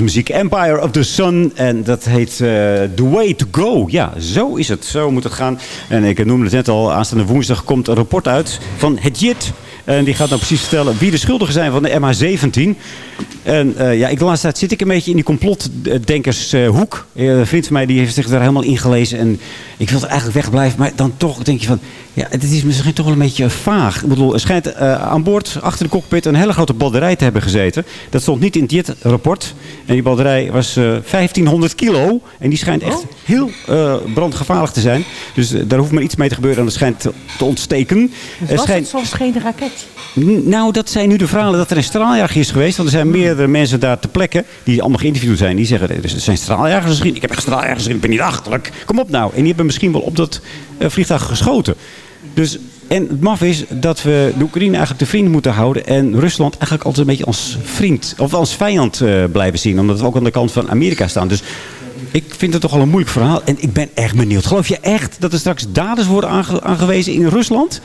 Muziek. Empire of the Sun. En dat heet eh, The Way to Go. Ja, zo is het. Zo moet het gaan. En ik noemde het net al. Aanstaande woensdag komt een rapport uit van het JIT. En die gaat nou precies vertellen wie de schuldigen zijn van de MH17. En eh, ja, ik de laatste tijd zit ik een beetje in die complotdenkershoek. Uh, een vriend van mij die heeft zich daar helemaal ingelezen. En ik wil er eigenlijk wegblijven. Maar dan toch denk je van... Ja, het is misschien toch wel een beetje vaag. Ik bedoel, er schijnt eh, aan boord achter de cockpit een hele grote batterij te hebben gezeten. Dat stond niet in het JIT-rapport. En die batterij was eh 1500 kilo. En die schijnt echt heel eh, brandgevaarlijk te zijn. Dus eh, daar hoeft maar iets mee te gebeuren. En dat schijnt te, te ontsteken. Dus was schijnt- het soms geen raket? N- Nou, dat zijn nu de verhalen dat er een straaljager is geweest. Want er zijn meerdere mensen daar ter plekke die allemaal geïnterviewd zijn. Die zeggen, er zijn straaljagers gezien. Ik heb echt straaljagers gezien. Ik ben niet achterlijk. Kom op nou. En die hebben misschien wel op dat eh, vliegtuig geschoten. Dus, en het maf is dat we de Oekraïne eigenlijk de vriend moeten houden. En Rusland eigenlijk altijd een beetje als vriend of als vijand eh, blijven zien. Omdat we ook aan de kant van Amerika staan. Dus Ik vind het toch al een moeilijk verhaal. En ik ben echt benieuwd. Geloof je echt dat er straks daders worden aange- aangewezen in Rusland?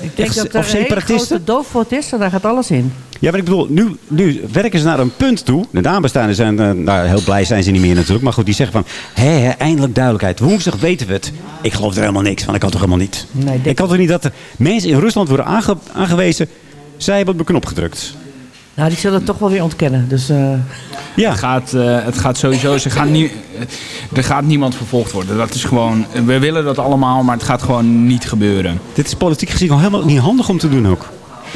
Ik denk Echt, dat er of separatisten? doofpot is en daar gaat alles in. Ja, maar ik bedoel, nu, nu werken ze naar een punt toe. De nabestaanden zijn, eh, nou, heel blij zijn ze niet meer natuurlijk. Maar goed, die zeggen van, hé, hé, eindelijk duidelijkheid. Woensdag weten we het. Ik geloof er helemaal niks van. Ik kan toch helemaal niet. Nee, ik kan toch niet dat er mensen in Rusland worden aange- aangewezen. Zij hebben op de knop gedrukt. Nou, die zullen het toch wel weer ontkennen. Dus, eh, Ja. Het gaat, eh, het gaat sowieso, ze gaan nie, er gaat niemand vervolgd worden. Dat is gewoon, we willen dat allemaal, maar het gaat gewoon niet gebeuren. Dit is politiek gezien al helemaal niet handig om te doen ook.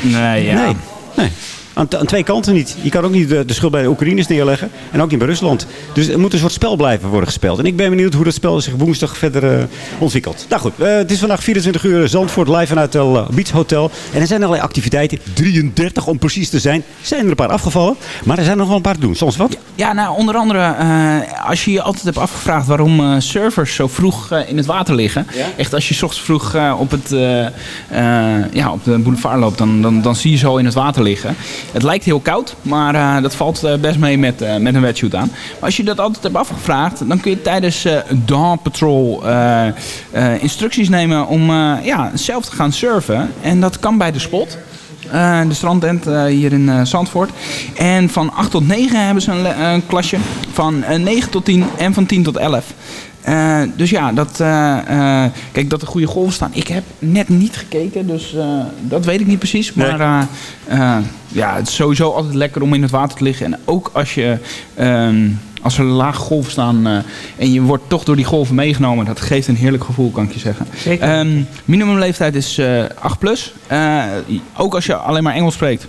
Nee, ja. Nee, nee. Aan, aan twee kanten niet. Je kan ook niet de, de schuld bij de Oekraïners neerleggen. En ook niet bij Rusland. Dus er moet een soort spel blijven worden gespeeld. En ik ben benieuwd hoe dat spel zich woensdag verder eh, ontwikkelt. Nou goed, eh, het is vandaag 24 uur Zandvoort live vanuit het uh, Beach Hotel. En er zijn allerlei activiteiten. 33 om precies te zijn. Zijn er een paar afgevallen. Maar er zijn nog wel een paar te doen. Soms wat? Ja, nou, onder andere, eh, als je je altijd hebt afgevraagd waarom eh, servers zo vroeg in het water liggen. Echt, als je 's ochtends vroeg op, het, eh, eh, ja, op de boulevard loopt, dan, dan, dan zie je zo in het water liggen. Het lijkt heel koud, maar eh, dat valt eh, best mee met, eh, met een wetsuit aan. Maar als je dat altijd hebt afgevraagd, dan kun je tijdens Dawn Patrol instructies nemen om ja, zelf te gaan surfen. En dat kan bij de spot. Eh, de strandtent eh, hier in eh, Zandvoort. En van 8 tot 9 hebben ze een, klasje. Van eh, 9 tot 10 en van 10 tot 11. Eh, dus ja, dat, eh, eh, kijk, dat er goede golven staan. Ik heb net niet gekeken, dus eh, dat weet ik niet precies. Maar eh, eh, ja, het is sowieso altijd lekker om in het water te liggen. En ook als je... ehm, als er lage golven staan eh, en je wordt toch door die golven meegenomen, dat geeft een heerlijk gevoel, kan ik je zeggen. Zeker. Ehm, minimumleeftijd is eh 8 plus. Eh, ook als je alleen maar Engels spreekt.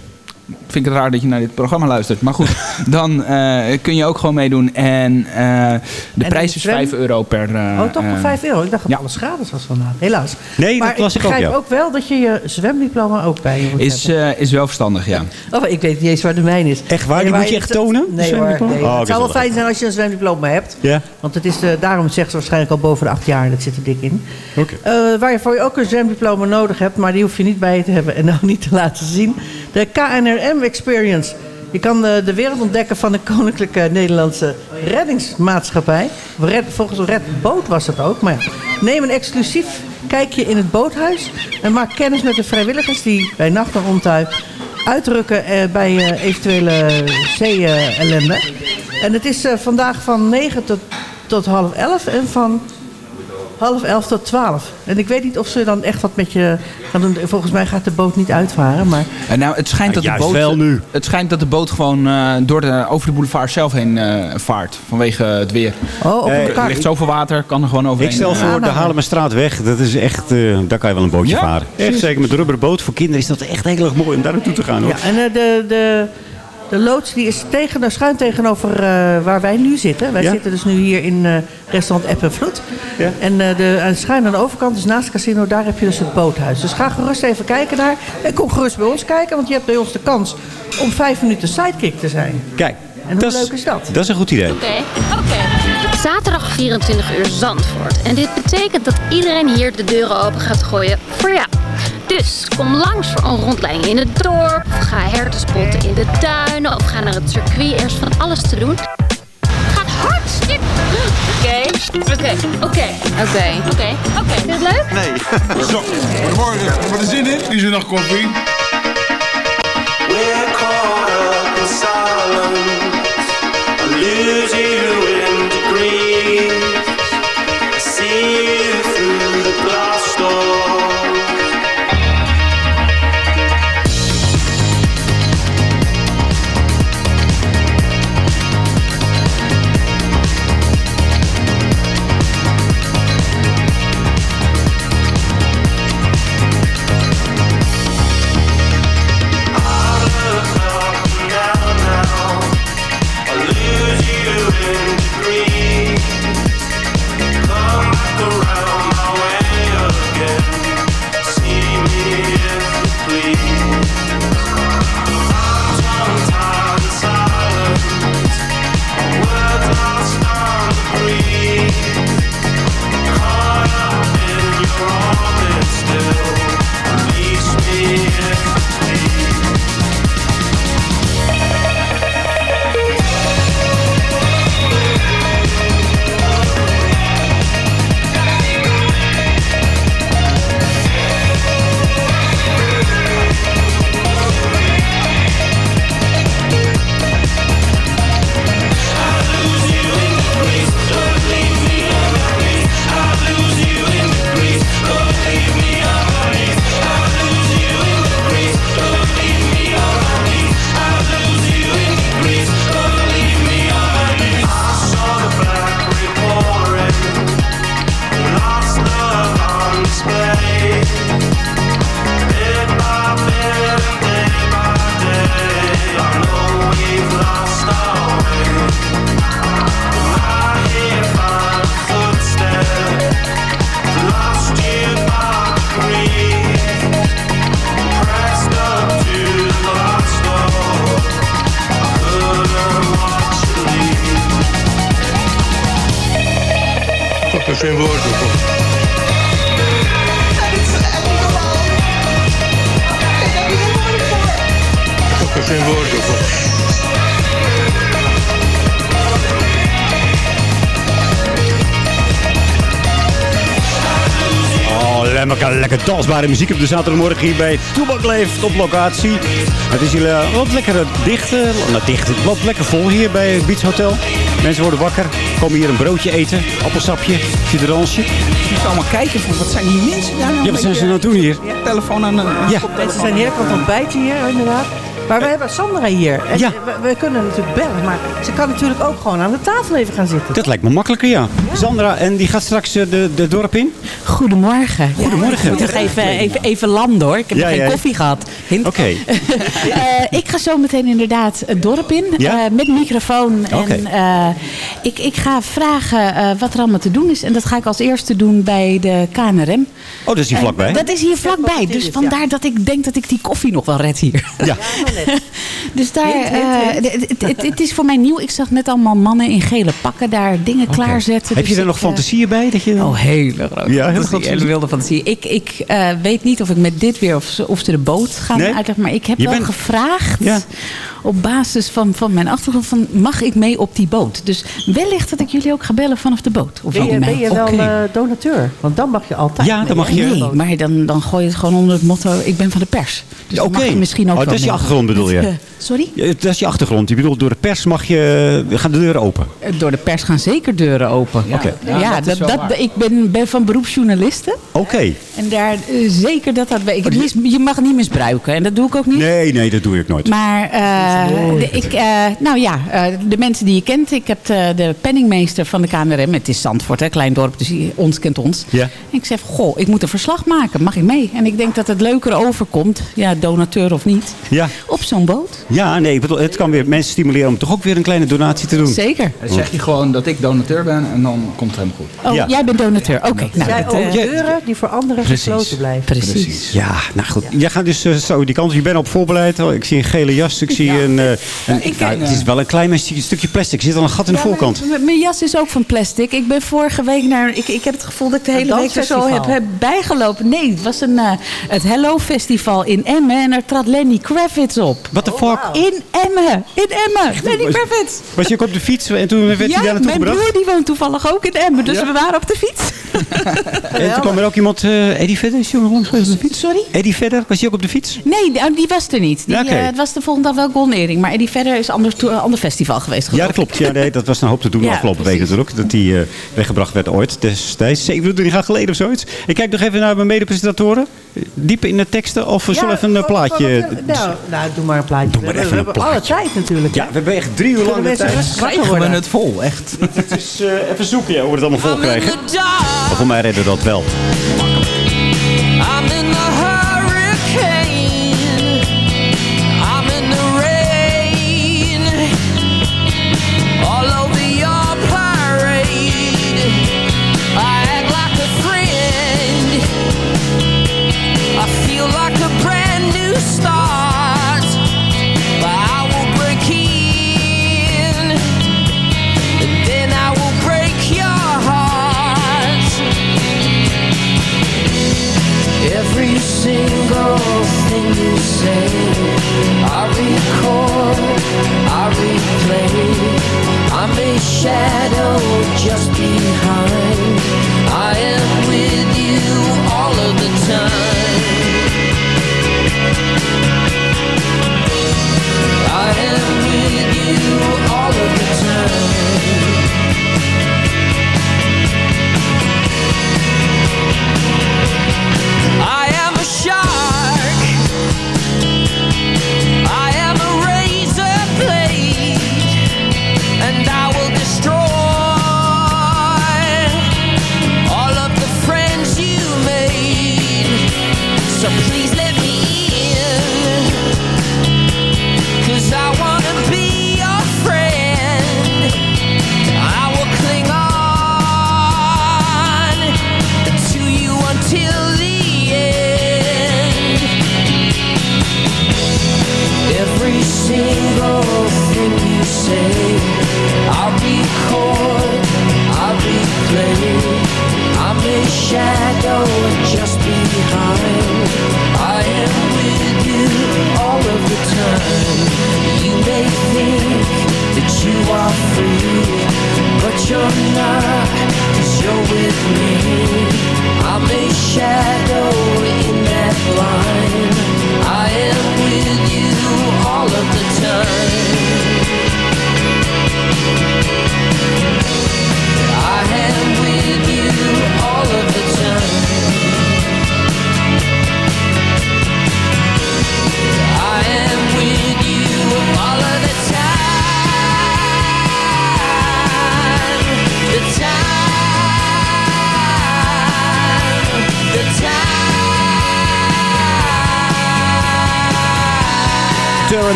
Vind ik het raar dat je naar dit programma luistert. Maar goed, dan eh, kun je ook gewoon meedoen. En eh, de En prijs de is zwem- 5 euro per... eh, oh, toch maar eh, 5 euro. Ik dacht dat ja. alles gratis was vandaag. Helaas. Nee, maar dat las ik ook, begrijp ja. ook wel dat je je zwemdiploma ook bij je moet Is, hebben. eh, is wel verstandig, ja. Oh, ik weet niet eens waar de mijne is. Echt waar? Die moet je echt tonen? Nee hoor. Zwemdiploma? Nee. Oh, het zou wel fijn zijn als je een zwemdiploma hebt. Ja. Want het is, eh, daarom zeggen ze waarschijnlijk al boven de acht jaar. Dat zit er dik in. Oké. Eh, waarvoor je ook een zwemdiploma nodig hebt, maar die hoef je niet bij je te hebben en ook niet te laten zien. De KNRM Experience. Je kan eh, de wereld ontdekken van de Koninklijke Nederlandse Reddingsmaatschappij. Red, volgens een redboot was het ook. Maar neem een exclusief kijkje in het boothuis en maak kennis met de vrijwilligers die bij nacht en uitrukken eh, bij eh, eventuele zee-ellende. en het is vandaag van 9 tot, tot half 11 en van half 11 tot 12. En ik weet niet of ze dan echt wat met je gaan doen. Volgens mij gaat de boot niet uitvaren, maar... Eh, nou, het schijnt, dat de boot, wel nu. het schijnt dat de boot gewoon eh, door de, over de boulevard zelf heen eh, vaart. Vanwege het weer. Oh, op Eh, Er elkaar. ligt zoveel water, kan er gewoon overheen. Ik stel voor de Haarlemmerstraat weg. Dat is echt, eh, daar kan je wel een bootje Ja? varen. Echt zeker met de rubberen boot. Voor kinderen is dat echt heel erg mooi om daar naartoe te gaan. Hoor. Ja, en de, de, de loods die is tegen, schuin tegenover eh, waar wij nu zitten. Wij Ja? zitten dus nu hier in eh, restaurant App en Vloed. Ja. En eh, de, aan schuin aan de overkant, dus naast het casino, daar heb je dus het boothuis. Dus ga gerust even kijken daar. En kom gerust bij ons kijken, want je hebt bij ons de kans om vijf minuten sidekick te zijn. Kijk, En hoe leuk is dat? Dat is een goed idee. Oké, oké. Zaterdag 24 uur Zandvoort. En dit betekent dat iedereen hier de deuren open gaat gooien voor jou. Dus kom langs voor een rondleiding in het dorp. Of ga herten spotten in de tuinen. Of ga naar het circuit. Er is van alles te doen. Gaat hartstikke... Oké, oké, oké, oké, oké, oké. Vind je het leuk? Nee. Zo, goedemorgen. Heb je er zin in? Is er nog koffie? We're caught up in silence. Lose you dansbare muziek op de zaterdagmorgen hier bij Toebak Leeft op locatie. Het is hier eh, wat lekker dicht, nou dicht, loopt lekker vol hier bij het Beach Hotel. Mensen worden wakker, komen hier een broodje eten, appelsapje, fiederansje. Je moet allemaal kijken van wat zijn die mensen daar nou? Ja, wat zijn ze nou doen hier? Telefoon aan een Ja. Mensen zijn heerlijk aan het ontbijten hier, inderdaad. Maar we hebben Sandra hier. En Ja. we, we kunnen natuurlijk bellen, maar ze kan natuurlijk ook gewoon aan de tafel even gaan zitten. Dat lijkt me makkelijker, ja. Sandra, en die gaat straks eh, de, de dorp in? Goedemorgen. Goedemorgen. ik even, even, even landen hoor. Ik heb Ja, nog geen ja. koffie gehad. Oké. Eh, ik ga zo meteen inderdaad het dorp in. Ja? eh, met microfoon. En eh, ik, ik ga vragen eh, wat er allemaal te doen is. En dat ga ik als eerste doen bij de KNRM. Oh, dat is hier Eh, vlakbij. dat is hier vlakbij. Dus vandaar dat ik denk dat ik die koffie nog wel red hier. Ja. Dus daar, eh, het- is voor mij nieuw. Ik zag net allemaal mannen in gele pakken daar dingen klaarzetten. Heb je Dus er nog eh, fantasieën bij? Dat je... Oh, hele grote Ja, heel fantasie, hele wilde fantasie. Ik, ik eh, weet niet of ik met dit weer of ze, of ze de boot gaan Nee? uitleggen. Maar ik heb Je wel bent- gevraagd Ja. Op basis van, van mijn achtergrond van mag ik mee op die boot? Dus wellicht dat ik jullie ook ga bellen vanaf de boot. Of Ben je, ben je wel eh, donateur? Want dan mag je altijd. Ja, mee, dan mag je- Nee, maar dan, dan gooi je het gewoon onder het motto ik ben van de pers. Dus mag je misschien ook Oh, wel dat is je achtergrond bedoel je? Eh, Sorry? Ja, Dat is je achtergrond. Je bedoelt, door de pers mag je, gaan de deuren open. Eh, Door de pers gaan zeker deuren open. Ja. Oké. Ja, Ja, dat dat, ik ben, ben van beroep journaliste. Oké. En daar zeker dat dat... Ik, mis- je mag het niet misbruiken. En dat doe ik ook niet. Nee, nee, dat doe ik nooit. Maar eh, de, ik, eh, nou ja, eh, de mensen die je kent. Ik heb de, de penningmeester van de KNRM. Het is Zandvoort, hè, klein dorp. Dus die- ons kent ons. Ja. En ik zeg, goh, ik moet een verslag maken. Mag ik mee? En ik denk dat het leuker overkomt. Ja, donateur of niet. Ja. Op zo'n boot. Ja, nee, ik bedoel, het kan weer mensen stimuleren om toch ook weer een kleine donatie te doen. Zeker. Dan zeg je gewoon dat ik donateur ben en dan komt het helemaal goed. Oh, Ja. jij bent donateur. Oké. nou, Jij opent eh, deuren die voor anderen Precies. gesloten blijven. precies. Ja, nou goed. Jij gaat dus eh, zo die kant. Je bent op voorbereid. Oh, Ik zie een gele jas. Ik zie een... eh, een- ik nou, het is eh, wel een klein stukje, stukje plastic. Er zit al een gat in de voorkant. Mijn jas is ook van plastic. Ik ben vorige week naar... Ik, ik heb het gevoel dat ik de hele week er zo heb, bijgelopen. Nee, het was een, eh, het Hello Festival in Emmen. En er trad Lenny Kravitz op. What the fuck? In Emmen. In Emmen. Lenny Was- Kravitz. Was je ook op de fiets en toen werd hij Ja, daar naartoe mijn broer die woont toevallig ook in Emmen. Dus Ja? we waren op de fiets. En toen kwam er ook iemand... eh Eddie Vedder, is hij ook nog langs geweest op de fiets? Sorry? Eddie Vedder, was hij ook op de fiets? Nee, die, die was er niet. Die, eh, het was de volgende dag wel Golnering. Maar Eddie verder is een ander, to- ander festival geweest. Ja, dat klopt. Ja, nee, dat was een hoop te doen de Ja, afgelopen week natuurlijk. Dat die eh, weggebracht werd ooit. Destijds, 27 jaar geleden of zoiets. Ik kijk nog even naar mijn medepresentatoren. Diep in de teksten. Of we zullen even een plaatje... Nou, nou, doe maar een plaatje. Doe maar we, even we een hebben alle tijd natuurlijk. Ja, we hebben echt drie uur lang de mensen tijd. Krijgen we worden? het vol, echt. Het is eh, even zoeken ja, hoe we het allemaal vol krijgen. Maar voor mij redden we dat wel. Shadow just behind. I am with you all of the time. I am with you all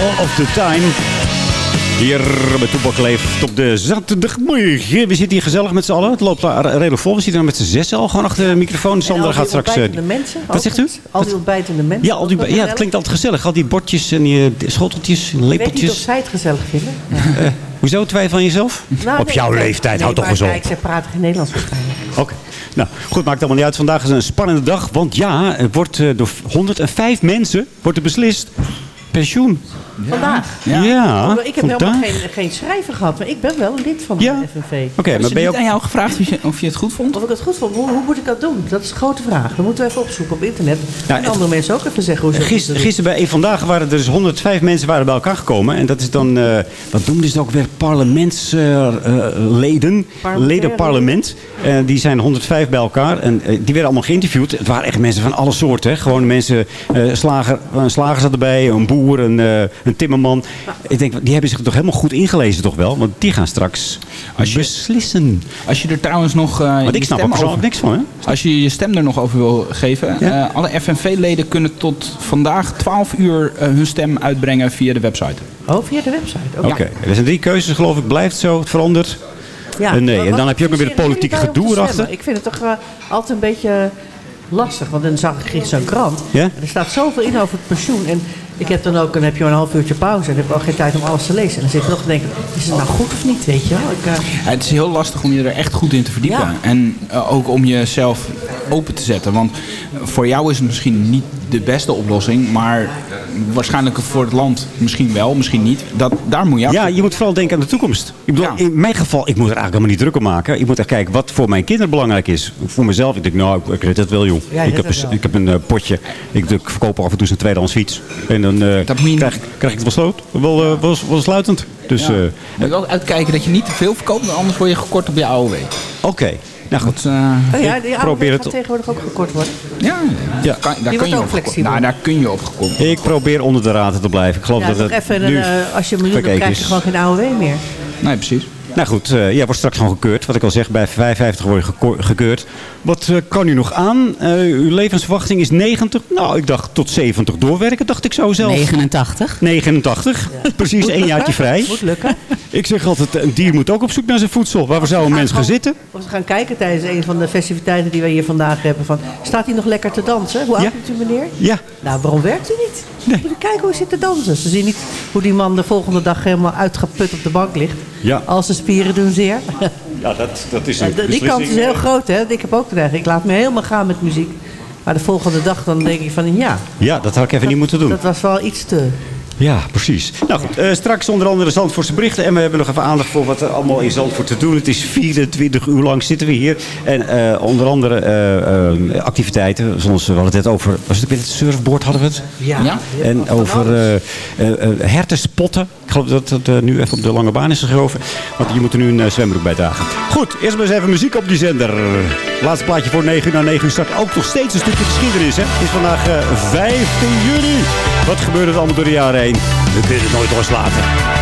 All of the Time. Hier bij Toepak leeft op de zaterdagmorgen. We zitten hier gezellig met z'n allen. Het loopt daar redelijk vol. We zitten er met z'n zes al gewoon achter de microfoon. Sandra gaat straks... eh, mensen. Wat zegt u? Al die ontbijtende mensen. Ja, al die, ja, het klinkt altijd gezellig. Al die bordjes en die eh, schoteltjes en Ik weet niet of lepeltjes. zij het gezellig vinden. Eh, hoezo twijfel van jezelf? Nou, op nee, jouw nee, leeftijd, nee, houd toch maar eens op. kijk, zij praten geen Nederlands waarschijnlijk. Oké. Nou, goed, maakt allemaal niet uit. Vandaag is een spannende dag. Want ja, er wordt door 105 mensen wordt er beslist. Pensioen. Vandaag. Ja, Oh, ik heb helemaal geen, geen schrijver gehad, maar ik ben wel lid van de FNV. Oké, Hebben maar ben je ook... aan jou gevraagd of je, of je het goed vond? Of ik het goed vond, hoe, hoe moet ik dat doen? Dat is een grote vraag. Dat moeten we even opzoeken op internet. Ja, en andere mensen ook even zeggen hoe ze het Gisteren, moeten gisteren bij een vandaag waren er dus 105 mensen waren bij elkaar gekomen. En dat is dan, eh, wat noemden ze ook weer, parlementsleden. leden parlement. Eh, die zijn 105 bij elkaar. En eh, die werden allemaal geïnterviewd. Het waren echt mensen van alle soorten. Hè. Gewoon mensen, eh, slager, een slager zat erbij, een boer, een, eh, een timmerman. Ik denk, die hebben zich toch helemaal goed ingelezen toch wel? Want die gaan straks beslissen. Als je er trouwens nog... eh, Want ik je snap er persoonlijk over- niks van, hè? Als je je stem er nog over wil geven. Ja. eh, alle FNV-leden kunnen tot vandaag 12 uur eh, hun stem uitbrengen via de website. Oh, via de website. Oké, er zijn drie keuzes geloof ik. Blijft zo, het verandert. Ja, nee, en dan heb je ook nog weer het politieke gedoe te erachter. Ik vind het toch altijd een beetje lastig. Want dan zag ik gisteren zo'n krant. Ja? En er staat zoveel in over het pensioen. En ik heb dan ook, dan heb je een half uurtje pauze. En dan heb ik ook geen tijd om alles te lezen. En dan zit ik nog te denken, is het nou goed of niet? Weet je wel? Ik, eh, Ja, het is heel lastig om je er echt goed in te verdiepen. Ja. En eh, ook om jezelf open te zetten. Want voor jou is het misschien niet de beste oplossing. Maar waarschijnlijk voor het land misschien wel, misschien niet. Dat, daar moet je af. Ja, je moet vooral denken aan de toekomst. Ik bedoel, in mijn geval, ik moet er eigenlijk helemaal niet druk om maken. Ik moet echt kijken wat voor mijn kinderen belangrijk is. Voor mezelf, ik denk, nou, ik- ik red het wel, jong. Ja, je ik, heb een, wel. ik heb een potje. Ik, ik verkoop af en toe een tweedehands fiets. En dan eh, krijg, ik- krijg ik het wel sloot. Wel, eh, wel, wel sluitend. Dus, Ja. eh, Moet je wel uitkijken dat je niet te veel verkoopt, anders word je gekort op je AOW. Oké, nou goed. oh ja, ik die probeer het- tegenwoordig ook gekort worden. Ja, Ja. Kan, daar, kun je ook op gekort- flexibel. nou, daar kun je op gekort. Ik probeer onder de raad te blijven. Ik geloof Ja, dat het even, nu een, eh, als je een miljoen krijg je gewoon geen AOW meer. Nee, precies. Nou goed, eh jij wordt straks gewoon gekeurd. Wat ik al zeg, bij 55 word je gekeurd. Wat eh, kan u nog aan? Eh, uw levensverwachting is 90. Nou, ik dacht tot 70 doorwerken, dacht ik zo zelf. 89. 89. Precies één jaartje vrij. Moet lukken. Ik zeg altijd, een dier moet ook op zoek naar zijn voedsel. Waar zou een mens gaan zitten? Of we gaan kijken tijdens een van de festiviteiten die we hier vandaag hebben. Van, staat hij nog lekker te dansen? Hoe oud Ja. bent u meneer? Ja. Nou, waarom werkt u niet? Moet je kijken hoe hij zit te dansen. Ze zien niet hoe die man de volgende dag helemaal uitgeput op de bank ligt. Ja. Al zijn spieren doen zeer. Ja, dat, dat is een de- die kant is heel groot, hè? Ik heb ook zeggen, ik laat me helemaal gaan met muziek. Maar de volgende dag dan denk ik van, ja, Ja, dat had ik even niet moeten doen. dat was wel iets te... Ja, precies. Nou goed, eh, straks onder andere de Zandvoortse berichten. En we hebben nog even aandacht voor wat er allemaal in Zandvoort te doen. Het is 24 uur lang zitten we hier. En eh, onder andere eh, eh, activiteiten. Zoals we hadden het net over, was het weer het surfboard hadden we het? Ja. Ja. En over eh, eh, eh, herten spotten. Geloof dat het eh, nu even op de lange baan is geschoven. Want je moet er nu een uh, zwembroek bij dragen. Goed, eerst maar eens even muziek op die zender. Laatste plaatje voor 9 uur. Na 9 uur start ook nog steeds een stukje geschiedenis. Hè? Het is vandaag eh 15 juni. Wat gebeurde er allemaal door de jaren heen? We kunnen het nooit loslaten.